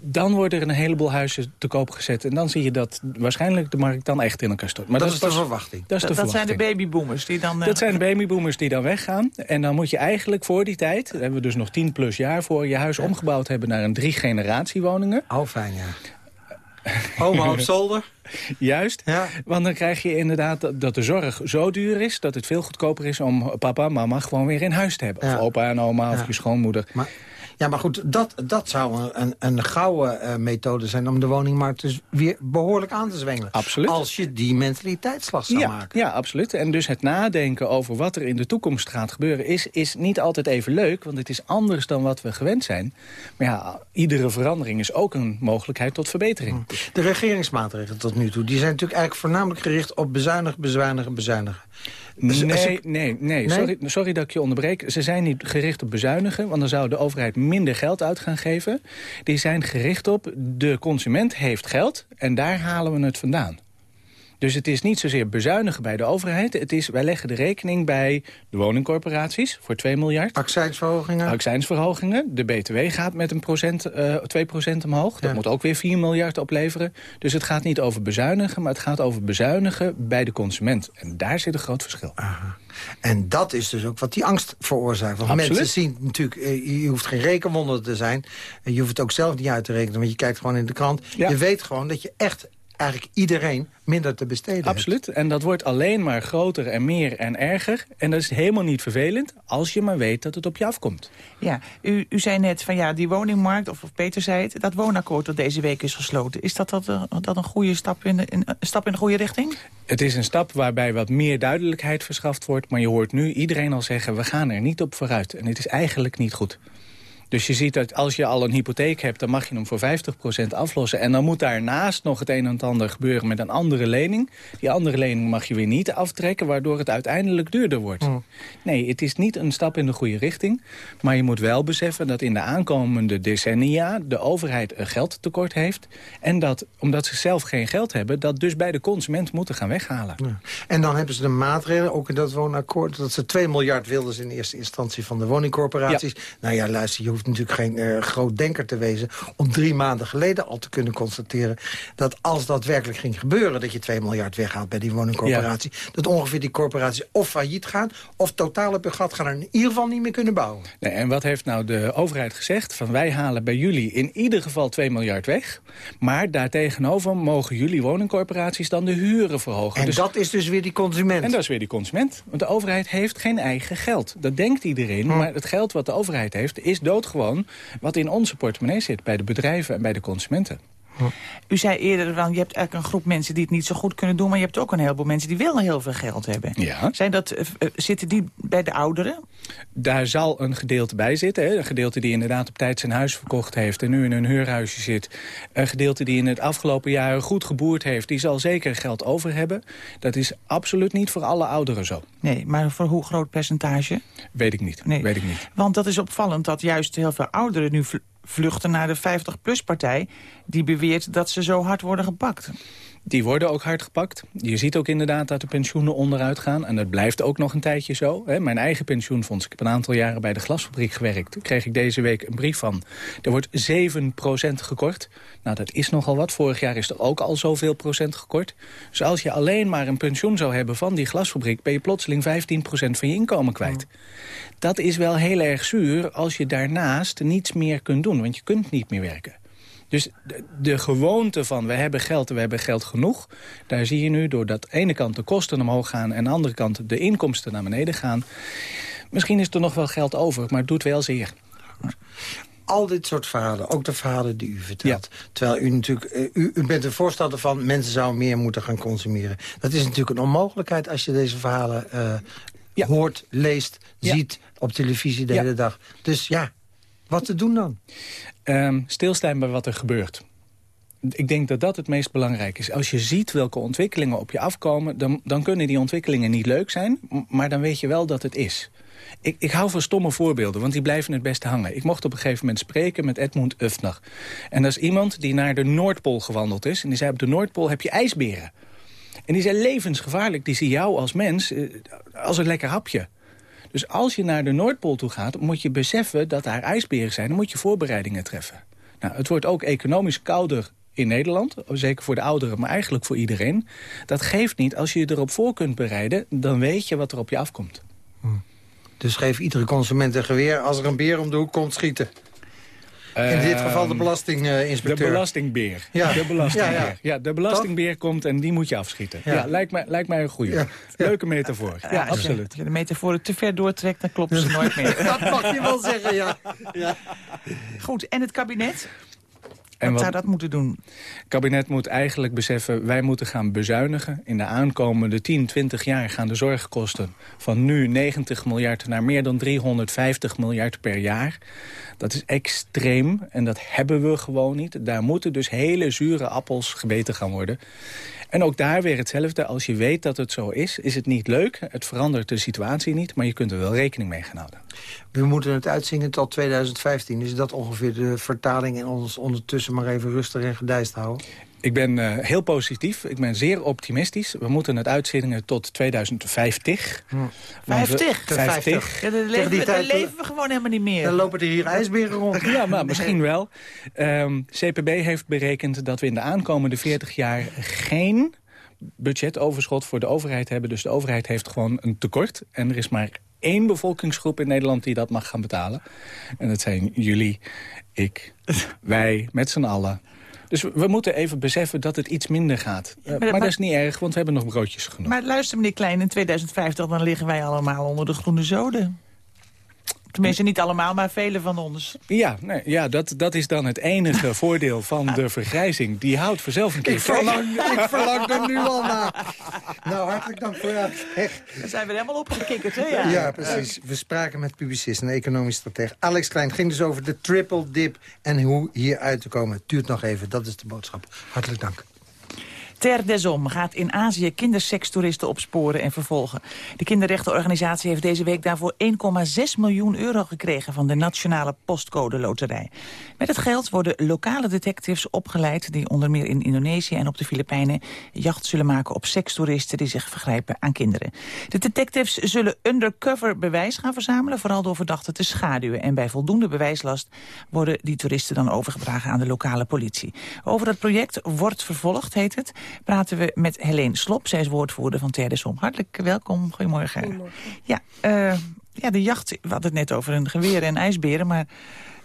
Dan worden er een heleboel huizen te koop gezet. En dan zie je dat waarschijnlijk de markt dan echt in elkaar stort. Maar Dat is de pas- verwachting. Dat is de dat zijn de babyboomers die dan... eh, Dat zijn de babyboomers die dan weggaan. En dan moet je eigenlijk voor die tijd, daar hebben we dus nog 10 plus jaar voor, je huis omgebouwd hebben naar een drie generatie woningen. Oh, fijn, ja. Oma op zolder. Juist, want dan krijg je inderdaad dat, de zorg zo duur is... dat het veel goedkoper is om papa en mama gewoon weer in huis te hebben. Ja. Of opa en oma of je schoonmoeder. Maar, ja, maar goed, dat, dat zou een, een gouden eh, methode zijn... om de woningmarkt dus weer behoorlijk aan te zwengelen. Absoluut. Als je die mentaliteitsslag zou ja, maken. ja, absoluut. En dus het nadenken over wat er in de toekomst gaat gebeuren... Is, is niet altijd even leuk, want het is anders dan wat we gewend zijn. Maar ja, iedere verandering is ook een mogelijkheid tot verbetering. De regeringsmaatregelen tot nu toe... die zijn natuurlijk eigenlijk voornamelijk gericht op bezuinigen, bezuinigen, bezuinigen. Dus nee, nee. Nee? Sorry, sorry dat ik je onderbreek. Ze zijn niet gericht op bezuinigen, want dan zou de overheid minder geld uit gaan geven. Die zijn gericht op de consument heeft geld en daar halen we het vandaan. Dus het is niet zozeer bezuinigen bij de overheid. Het is, wij leggen de rekening bij de woningcorporaties voor 2 miljard. Accijnsverhogingen. Accijnsverhogingen. De BTW gaat met een procent, eh 2 procent omhoog. Dat moet ook weer 4 miljard opleveren. Dus het gaat niet over bezuinigen, maar het gaat over bezuinigen bij de consument. En daar zit een groot verschil. En dat is dus ook wat die angst veroorzaakt. Want Absoluut. mensen zien natuurlijk, eh, je hoeft geen rekenwonder te zijn. Je hoeft het ook zelf niet uit te rekenen, want je kijkt gewoon in de krant. Je weet gewoon dat je echt eigenlijk iedereen minder te besteden Absoluut. En dat wordt alleen maar groter en meer en erger. En dat is helemaal niet vervelend als je maar weet dat het op je afkomt. Ja, u, u zei net van ja, die woningmarkt, of, of Peter zei het... dat woonakkoord dat deze week is gesloten. Is dat, dat, dat een goede stap in, de, in, een stap in de goede richting? Het is een stap waarbij wat meer duidelijkheid verschaft wordt. Maar je hoort nu iedereen al zeggen, we gaan er niet op vooruit. En het is eigenlijk niet goed. Dus je ziet dat als je al een hypotheek hebt... dan mag je hem voor 50% aflossen. En dan moet daarnaast nog het een en ander gebeuren met een andere lening. Die andere lening mag je weer niet aftrekken... waardoor het uiteindelijk duurder wordt. Hmm. Nee, het is niet een stap in de goede richting. Maar je moet wel beseffen dat in de aankomende decennia... de overheid een geldtekort heeft. En dat, omdat ze zelf geen geld hebben... dat dus bij de consument moeten gaan weghalen. Ja. En dan hebben ze de maatregelen, ook in dat woonakkoord... dat ze 2 miljard wilden ze in eerste instantie van de woningcorporaties. Nou ja, luister, je hoeft natuurlijk geen eh, groot denker te wezen... om drie maanden geleden al te kunnen constateren... dat als dat werkelijk ging gebeuren... dat je 2 miljard weghaalt bij die woningcorporatie... dat ongeveer die corporaties of failliet gaan... of totaal op hun gat gaan en in ieder geval niet meer kunnen bouwen. Nee, en wat heeft nou de overheid gezegd? Van wij halen bij jullie in ieder geval 2 miljard weg. Maar daartegenover mogen jullie woningcorporaties dan de huren verhogen. En dat is dus weer die consument. En dat is weer die consument. Want de overheid heeft geen eigen geld. Dat denkt iedereen. Maar het geld wat de overheid heeft is doodgewoon... wat in onze portemonnee zit. Bij de bedrijven en bij de consumenten. U zei eerder, van, je hebt eigenlijk een groep mensen die het niet zo goed kunnen doen... maar je hebt ook een heleboel mensen die wel heel veel geld hebben. Ja. Zijn dat, eh, eh, zitten die bij de ouderen? Daar zal een gedeelte bij zitten. Hè? Een gedeelte die inderdaad op tijd zijn huis verkocht heeft... en nu in een huurhuisje zit. Een gedeelte die in het afgelopen jaar goed geboerd heeft... die zal zeker geld over hebben. Dat is absoluut niet voor alle ouderen zo. Nee, maar voor hoe groot percentage? Weet ik niet. Nee. Weet ik niet. Want dat is opvallend dat juist heel veel ouderen nu vluchten naar de 50-plus-partij... die beweert dat ze zo hard worden gepakt. Die worden ook hard gepakt. Je ziet ook inderdaad dat de pensioenen onderuit gaan. En dat blijft ook nog een tijdje zo. Hè. Mijn eigen pensioenfonds, ik heb een aantal jaren bij de glasfabriek gewerkt. Daar kreeg ik deze week een brief van. Er wordt 7% gekort. Nou, dat is nogal wat. Vorig jaar is er ook al zoveel procent gekort. Dus als je alleen maar een pensioen zou hebben van die glasfabriek... ben je plotseling 15% van je inkomen kwijt. Dat is wel heel erg zuur als je daarnaast niets meer kunt doen. Want je kunt niet meer werken. Dus de, de gewoonte van we hebben geld en we hebben geld genoeg... daar zie je nu doordat aan de ene kant de kosten omhoog gaan... en aan de andere kant de inkomsten naar beneden gaan. Misschien is er nog wel geld over, maar het doet wel zeer. Al dit soort verhalen, ook de verhalen die u vertelt. Terwijl u natuurlijk, eh, u, u bent een voorstander van... mensen zouden meer moeten gaan consumeren. Dat is natuurlijk een onmogelijkheid als je deze verhalen eh, hoort, leest, Ja. ziet... op televisie de hele dag. Dus ja, wat te doen dan? Ehm, stilstaan bij wat er gebeurt. Ik denk dat dat het meest belangrijk is. Als je ziet welke ontwikkelingen op je afkomen... dan, dan kunnen die ontwikkelingen niet leuk zijn... maar dan weet je wel dat het is. Ik, ik hou van stomme voorbeelden, want die blijven het beste hangen. Ik mocht op een gegeven moment spreken met Edmund Uffner. En dat is iemand die naar de Noordpool gewandeld is. En die zei, op de Noordpool heb je ijsberen. En die zei, levensgevaarlijk. Die zie jou als mens eh, als een lekker hapje. Dus als je naar de Noordpool toe gaat, moet je beseffen dat daar ijsberen zijn. Dan moet je voorbereidingen treffen. Nou, het wordt ook economisch kouder in Nederland. Zeker voor de ouderen, maar eigenlijk voor iedereen. Dat geeft niet. Als je je erop voor kunt bereiden, dan weet je wat er op je afkomt. Dus geef iedere consument een geweer als er een beer om de hoek komt schieten. In dit geval de Ehm, belastinginspecteur. De belastingbeer. Ja. De belastingbeer. Ja, Ja, ja. de belastingbeer komt en die moet je afschieten. Ja. Ja. lijkt, mij, lijkt mij een goede. Ja. Leuke metafoor. Ja, als je- absoluut. Als je de metaforen te ver doortrekt, dan kloppen ze nooit meer. Dat mag je wel zeggen, ja. ja. Goed, en het kabinet? En wat, wat- zou dat moeten doen? Het kabinet moet eigenlijk beseffen, wij moeten gaan bezuinigen. In de aankomende 10, 20 jaar gaan de zorgkosten van nu 90 miljard naar meer dan 350 miljard per jaar. Dat is extreem en dat hebben we gewoon niet. Daar moeten dus hele zure appels gebeten gaan worden. En ook daar weer hetzelfde. Als je weet dat het zo is, is het niet leuk. Het verandert de situatie niet, maar je kunt er wel rekening mee gaan houden. We moeten het uitzingen tot 2015. Is dat ongeveer de vertaling en ons ondertussen maar even rustig en gedijst houden? Ik ben eh, heel positief. Ik ben zeer optimistisch. We moeten het uitzingen tot 2050. Want we- 50? 50. Ja, dan Tegen leven, die we, dan tijd- leven we gewoon helemaal niet meer. Dan lopen er hier ijsberen rond. Ja, maar misschien wel. Ehm, CPB heeft berekend dat we in de aankomende 40 jaar geen budgetoverschot voor de overheid hebben. Dus de overheid heeft gewoon een tekort. En er is maar één bevolkingsgroep in Nederland die dat mag gaan betalen. En dat zijn jullie, ik, wij, met z'n allen. Dus we, moeten even beseffen dat het iets minder gaat. Eh, maar- maar, maar- dat is niet erg, want we hebben nog broodjes genoeg. Maar luister, meneer Klein, in 2050 dan liggen wij allemaal onder de groene zoden. Tenminste, niet allemaal, maar velen van ons. Ja, nee, ja dat, dat is dan het enige voordeel van de vergrijzing. Die houdt vanzelf een keer Ik verlang, ik verlang er nu al naar. Nou, hartelijk dank voor uitleg. Dan zijn we helemaal opgekikkerd, hè? Ja, Ja, precies. We spraken met publicist en economisch strateg Alex Klein. ging dus over de triple dip en hoe hier uit te komen. Het duurt nog even, dat is de boodschap. Hartelijk dank. Ter Desom gaat in Azië kindersekstoeristen opsporen en vervolgen. De kinderrechtenorganisatie heeft deze week daarvoor 1,6 miljoen euro gekregen van de Nationale Postcode Loterij. Met het geld worden lokale detectives opgeleid die onder meer in Indonesië en op de Filipijnen jacht zullen maken op sekstoeristen die zich vergrijpen aan kinderen. De detectives zullen undercover bewijs gaan verzamelen, vooral door verdachten te schaduwen. En bij voldoende bewijslast worden die toeristen dan overgedragen aan de lokale politie. Over dat project wordt vervolgd, heet het praten we met Helene Slop. Zij is woordvoerder van Terdesom. Hartelijk welkom. Goedemorgen. Ja, eh, ja, de jacht, we hadden het net over een geweer en ijsberen... maar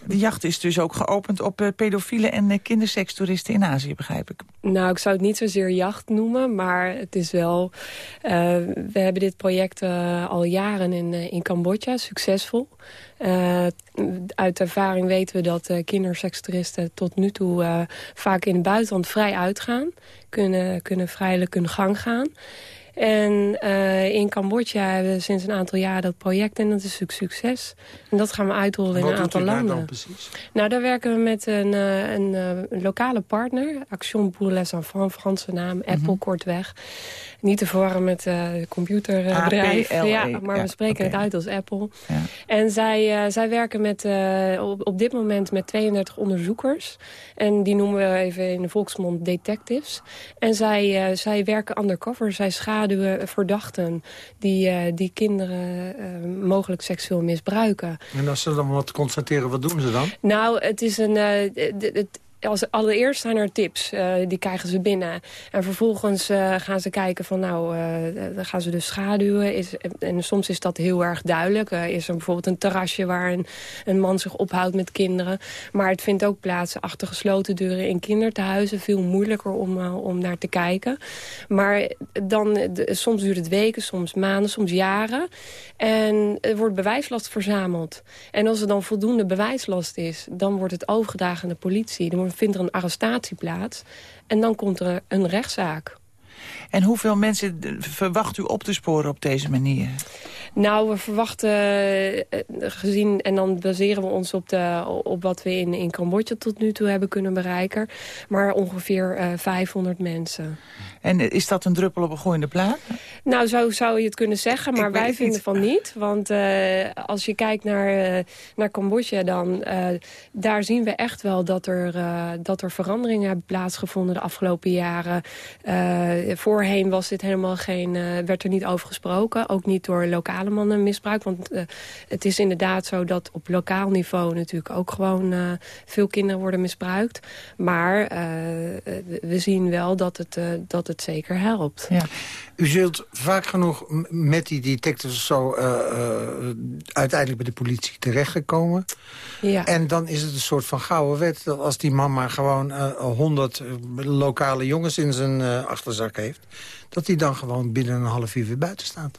de jacht is dus ook geopend op eh, pedofielen en uh, kindersekstoeristen in Azië, begrijp ik. Nou, ik zou het niet zozeer jacht noemen, maar het is wel... Uh, we hebben dit project al jaren in, in Cambodja, succesvol. uit ervaring weten we dat kindersekstoeristen tot nu toe vaak in het buitenland vrij uitgaan. Kunnen, kunnen vrijelijk hun gang gaan. En uh, in Cambodja hebben we sinds een aantal jaar dat project en dat is een succes. En dat gaan we uitrollen in Wat een aantal doet u daar landen. dan precies? Nou, daar werken we met een, uh, een, uh, een lokale partner. Action pour les enfants, Franse naam, Apple Mhm. kortweg. Niet te verwarren met uh, computerbedrijf. APLE, Ja, maar ja, we spreken het uit als Apple. En zij, uh, zij werken met, uh, op, op dit moment met 32 onderzoekers. En die noemen we even in de volksmond detectives. En zij, uh, zij werken undercover. Zij schaduwen verdachten die, uh, die kinderen uh, mogelijk seksueel misbruiken. En als ze dan wat constateren, wat doen ze dan? Nou, het is een... Het, als allereerst zijn er tips, uh, die krijgen ze binnen. En vervolgens uh, gaan ze kijken van, nou, uh, dan gaan ze dus schaduwen. Is, en soms is dat heel erg duidelijk. is er bijvoorbeeld een terrasje waar een, een man zich ophoudt met kinderen. Maar het vindt ook plaats achter gesloten deuren in kinderthuizen. Veel moeilijker om, om naar te kijken. Maar dan, soms duurt het weken, soms maanden, soms jaren. En er wordt bewijslast verzameld. En als er dan voldoende bewijslast is, dan wordt het overgedragen aan de politie. Dan vindt er een arrestatie plaats. En dan komt er een rechtszaak. En hoeveel mensen verwacht u op te sporen op deze manier? Nou, we verwachten uh, gezien, en dan baseren we ons op, de, op wat we in, in Cambodja tot nu toe hebben kunnen bereiken. Maar ongeveer uh, 500 mensen. En is dat een druppel op een gooiende plaat? Nou, zo zou je het kunnen zeggen, maar wij vinden niet. van niet. Want uh, als je kijkt naar, naar Cambodja, dan daar zien we echt wel dat er, dat er veranderingen hebben plaatsgevonden de afgelopen jaren. Voorheen was dit helemaal geen, werd er niet over gesproken. Ook niet door lokale mannen misbruik. Want uh, het is inderdaad zo dat op lokaal niveau natuurlijk ook gewoon uh, veel kinderen worden misbruikt. Maar uh, we zien wel dat het, dat het zeker helpt. Ja. U zult vaak genoeg met die detectives zo uiteindelijk bij de politie terechtgekomen. Ja. En dan is het een soort van gouden wet dat als die man maar gewoon honderd lokale jongens in zijn achterzak heeft... dat hij dan gewoon binnen een half uur weer buiten staat.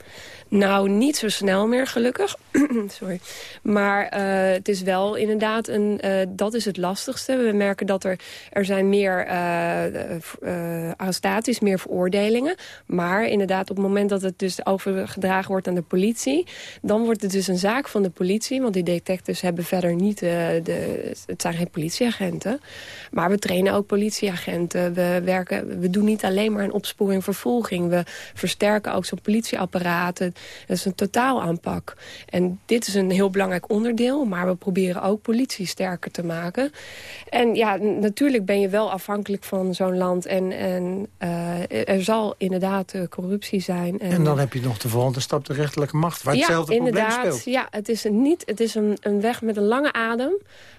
Nou, niet zo snel meer, gelukkig. Sorry. Maar uh, het is wel inderdaad, een, uh, dat is het lastigste. We merken dat er, er zijn meer uh, arrestaties, meer veroordelingen. Maar inderdaad, op het moment dat het dus overgedragen wordt aan de politie... dan wordt het dus een zaak van de politie. Want die detectives hebben verder niet... de, het zijn geen politieagenten. Maar we trainen ook politieagenten. We, werken, we doen niet alleen maar een opsporing vervolging. We versterken ook zo'n politieapparaten... Dat is een totaalaanpak. En dit is een heel belangrijk onderdeel. Maar we proberen ook politie sterker te maken. En ja, natuurlijk ben je wel afhankelijk van zo'n land. En, en uh, er zal inderdaad uh, corruptie zijn. En, en, dan heb je nog de volgende stap, de rechterlijke macht. Waar ja, hetzelfde inderdaad, probleem speelt. Ja, het is, een, niet, het is een, een weg met een lange adem.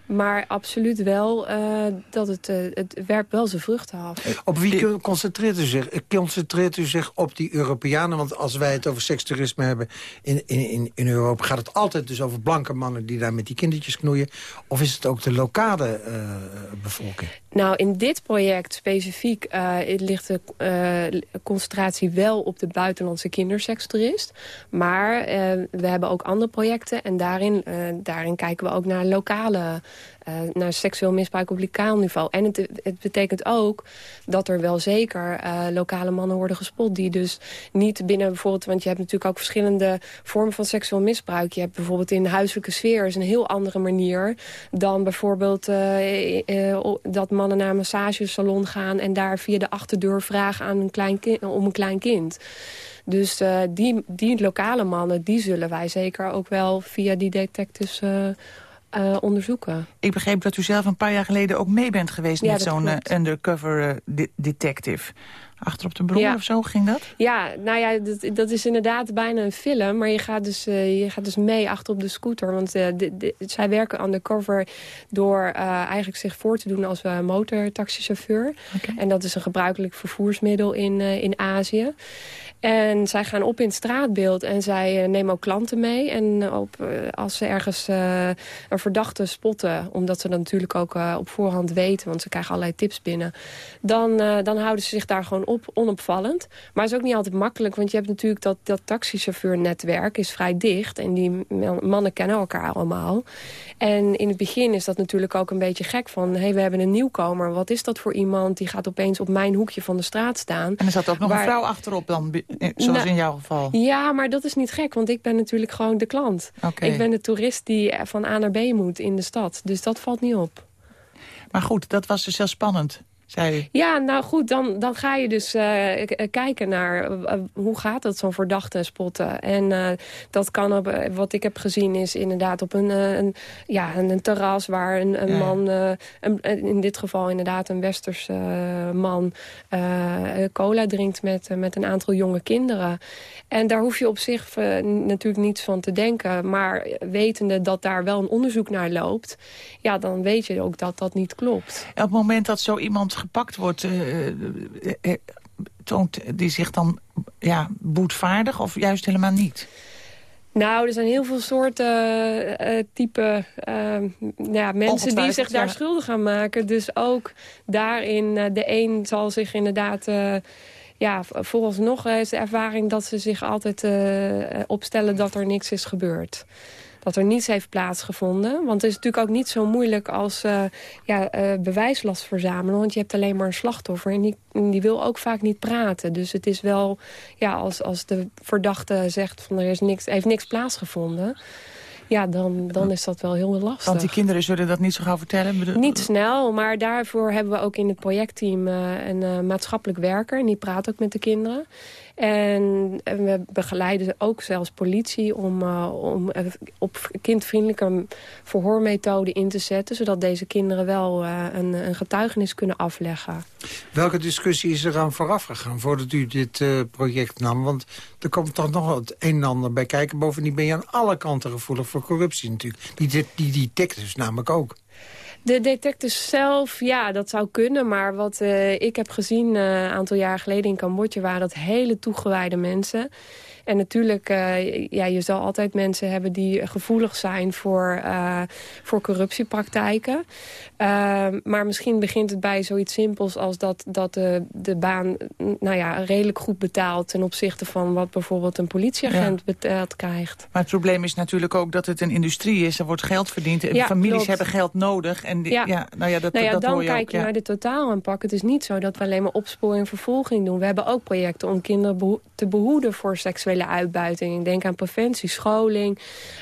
Maar absoluut wel uh, dat het, uh, het werpt wel zijn vruchten af. Op wie concentreert u zich? Concentreert u zich op die Europeanen? Want als wij het over sekstoerisme hebben in, in, in Europa... gaat het altijd dus over blanke mannen die daar met die kindertjes knoeien? Of is het ook de lokale uh, bevolking? Nou, in dit project specifiek uh, ligt de uh, concentratie wel op de buitenlandse kindersekstoerist. Maar we hebben ook andere projecten en daarin, daarin kijken we ook naar lokale naar seksueel misbruik op lokaal niveau. En het, het, betekent ook dat er wel zeker uh, lokale mannen worden gespot... die dus niet binnen bijvoorbeeld... want je hebt natuurlijk ook verschillende vormen van seksueel misbruik. Je hebt bijvoorbeeld in de huiselijke sfeer is een heel andere manier... dan bijvoorbeeld uh, dat mannen naar een massagesalon gaan... en daar via de achterdeur vragen aan een klein om een klein kind. Dus die, die lokale mannen, die zullen wij zeker ook wel via die detectives uh, uh, onderzoeken. Ik begreep dat u zelf een paar jaar geleden ook mee bent geweest... Ja, met zo'n undercover de detective. Achter op de bron Ja. of zo, ging dat? Ja, nou ja, dat, dat is inderdaad bijna een film. Maar je gaat dus, eh, je gaat dus mee achter op de scooter. Want eh, de, de- zij werken undercover door eh, eigenlijk zich voor te doen als motortaxichauffeur. En dat is een gebruikelijk vervoersmiddel in, eh, in Azië. En zij gaan op in het straatbeeld en zij eh, nemen ook klanten mee. En op, eh, als ze ergens eh, een verdachte spotten... omdat ze dat natuurlijk ook eh, op voorhand weten... want ze krijgen allerlei tips binnen... dan, eh, dan houden ze zich daar gewoon op, onopvallend. Maar het is ook niet altijd makkelijk... want je hebt natuurlijk dat, dat taxichauffeurnetwerk is vrij dicht... en die man- mannen kennen elkaar allemaal. En in het begin is dat natuurlijk ook een beetje gek van... hé, hey, we hebben een nieuwkomer, wat is dat voor iemand? Die gaat opeens op mijn hoekje van de straat staan. En er zat ook nog Waar- een vrouw achterop dan, eh, zoals Nou, in jouw geval. Ja, maar dat is niet gek, want ik ben natuurlijk gewoon de klant. Ik ben de toerist die van A naar B moet in de stad. Dus dat valt niet op. Maar goed, dat was dus heel spannend, zei. Ja, nou goed, dan, dan ga je dus eh, eh, kijken naar eh, hoe gaat het zo'n verdachte spotten. En dat kan op, wat ik heb gezien is inderdaad op een, een, ja, een, terras waar een, een Ja. man, een, in dit geval inderdaad een westers eh, man, cola drinkt met, met een aantal jonge kinderen. En daar hoef je op zich natuurlijk niets van te denken. Maar wetende dat daar wel een onderzoek naar loopt, ja, dan weet je ook dat dat niet klopt. En op het moment dat zo iemand gepakt wordt... eh, eh, eh, toont die zich dan ja, boetvaardig of juist helemaal niet? Nou, er zijn heel veel soorten type eh, ja, mensen die zich daar ja. schuldig gaan maken. Dus ook daarin, de een zal zich inderdaad... ja, vooralsnog is de ervaring dat ze zich altijd opstellen dat er niks is gebeurd. Dat er niets heeft plaatsgevonden. Want het is natuurlijk ook niet zo moeilijk als eh, ja, eh, bewijslast verzamelen. Want je hebt alleen maar een slachtoffer en die, die wil ook vaak niet praten. Dus het is wel, ja, als, als de verdachte zegt van er is niks, heeft niks plaatsgevonden... Ja, dan, dan is dat wel heel lastig. Want die kinderen zullen dat niet zo gauw vertellen? Bedoel- Niet snel, maar daarvoor hebben we ook in het projectteam eh, een maatschappelijk werker. En die praat ook met de kinderen. En, we begeleiden ook zelfs politie om, eh, om eh, op kindvriendelijke verhoormethoden in te zetten. Zodat deze kinderen wel eh, een, een getuigenis kunnen afleggen. Welke discussie is er aan vooraf gegaan voordat u dit project nam? Want er komt toch nog het een en ander bij kijken. Bovendien ben je aan alle kanten gevoelig voor corruptie natuurlijk. Die, die, die detectives namelijk ook. De detectives zelf, ja, dat zou kunnen. Maar wat eh, ik heb gezien eh, een aantal jaar geleden in Cambodja... waren dat hele toegewijde mensen. En natuurlijk, eh, ja, je zal altijd mensen hebben die gevoelig zijn voor, eh, voor corruptiepraktijken. Eh, maar misschien begint het bij zoiets simpels als dat, dat de, de baan nou ja, redelijk goed betaalt... ten opzichte van wat bijvoorbeeld een politieagent betaald krijgt. Maar het probleem is natuurlijk ook dat het een industrie is. Er wordt geld verdiend. En Ja, families klopt. hebben geld nodig. En die- ja. nou ja, dat, nou ja, dat dan hoor je kijk ook. je ja. naar de totaalaanpak. Het is niet zo dat we alleen maar opsporing en vervolging doen. We hebben ook projecten om kinderen te behoeden voor seksuele uitbuiting. Ik denk aan preventie, scholing.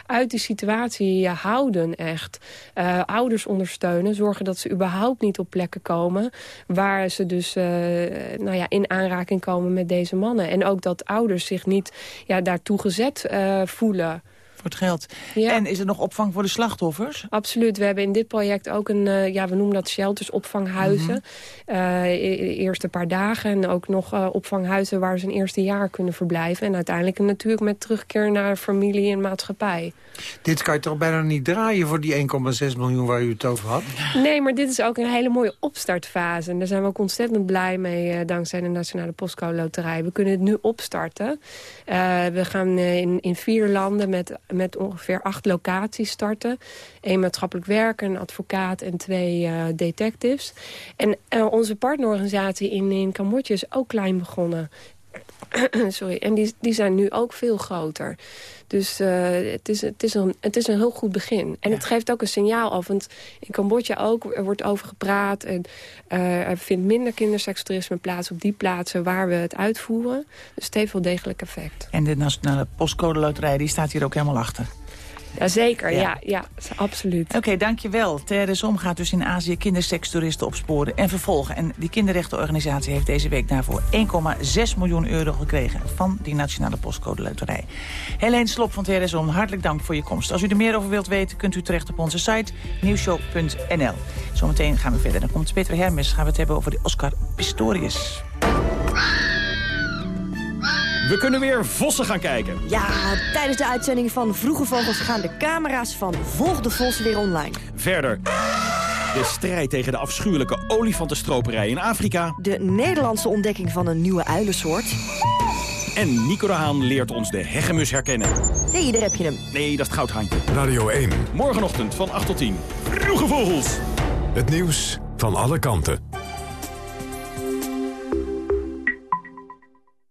Uit die situatie houden echt. Eh, ouders ondersteunen, zorgen dat ze überhaupt niet op plekken komen... waar ze dus eh, nou ja, in aanraking komen met deze mannen. En ook dat ouders zich niet ja, daartoe gezet eh, voelen... Voor het geld. En is er nog opvang voor de slachtoffers? Absoluut. We hebben in dit project ook een, uh, ja, we noemen dat shelters, opvanghuizen. Mm eerst een paar dagen en ook nog uh, opvanghuizen waar ze een eerste jaar kunnen verblijven. En uiteindelijk natuurlijk met terugkeer naar familie en maatschappij. Dit kan je toch bijna niet draaien voor die 1,6 miljoen waar u het over had? Nee, maar dit is ook een hele mooie opstartfase. En daar zijn we ook ontzettend blij mee dankzij de Nationale Postcode Loterij. We kunnen het nu opstarten. we gaan in, in vier landen met met ongeveer acht locaties starten. Eén maatschappelijk werker, een advocaat en twee uh, detectives. En uh, onze partnerorganisatie in, in Cambodja is ook klein begonnen. Sorry, en die, die zijn nu ook veel groter. Dus uh, het, is, het, is een, het is een heel goed begin. En ja. het geeft ook een signaal af. Want in Cambodja ook, er wordt over gepraat. En, uh, er vindt minder kindersekstoerisme plaats op die plaatsen waar we het uitvoeren. Dus het heeft wel degelijk effect. En de Nationale Postcode Loterij die staat hier ook helemaal achter. Jazeker, ja, ja, ja absoluut. Oké, okay, dankjewel. Terdesom gaat dus in Azië kindersekstoeristen opsporen en vervolgen. En die kinderrechtenorganisatie heeft deze week daarvoor 1,6 miljoen euro gekregen... van die Nationale Postcode Loterij. Helene Slop van Terdesom, hartelijk dank voor je komst. Als u er meer over wilt weten, kunt u terecht op onze site nieuwshow.nl. Zometeen gaan we verder. Dan komt Peter Hermes, gaan we het hebben over de Oscar Pistorius. We kunnen weer vossen gaan kijken. Ja, tijdens de uitzending van Vroege Vogels gaan de camera's van Volg de Vos weer online. Verder. De strijd tegen de afschuwelijke olifantenstroperij in Afrika. De Nederlandse ontdekking van een nieuwe uilensoort. En Nico de Haan leert ons de hegemus herkennen. Nee, daar heb je hem. Nee, dat is het goudhaantje. Radio 1. Morgenochtend van 8 tot 10. Vroege Vogels. Het nieuws van alle kanten.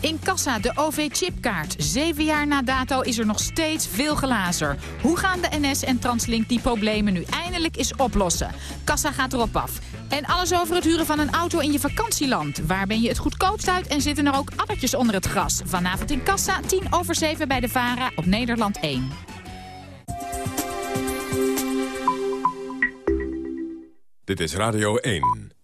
In Kassa, de OV-chipkaart. Zeven jaar na dato is er nog steeds veel gelazer. Hoe gaan de NS en Translink die problemen nu eindelijk eens oplossen? Kassa gaat erop af. En alles over het huren van een auto in je vakantieland. Waar ben je het goedkoopst uit en zitten er ook addertjes onder het gras? Vanavond in Kassa, 10 over 7 bij de VARA op Nederland 1. Dit is Radio 1.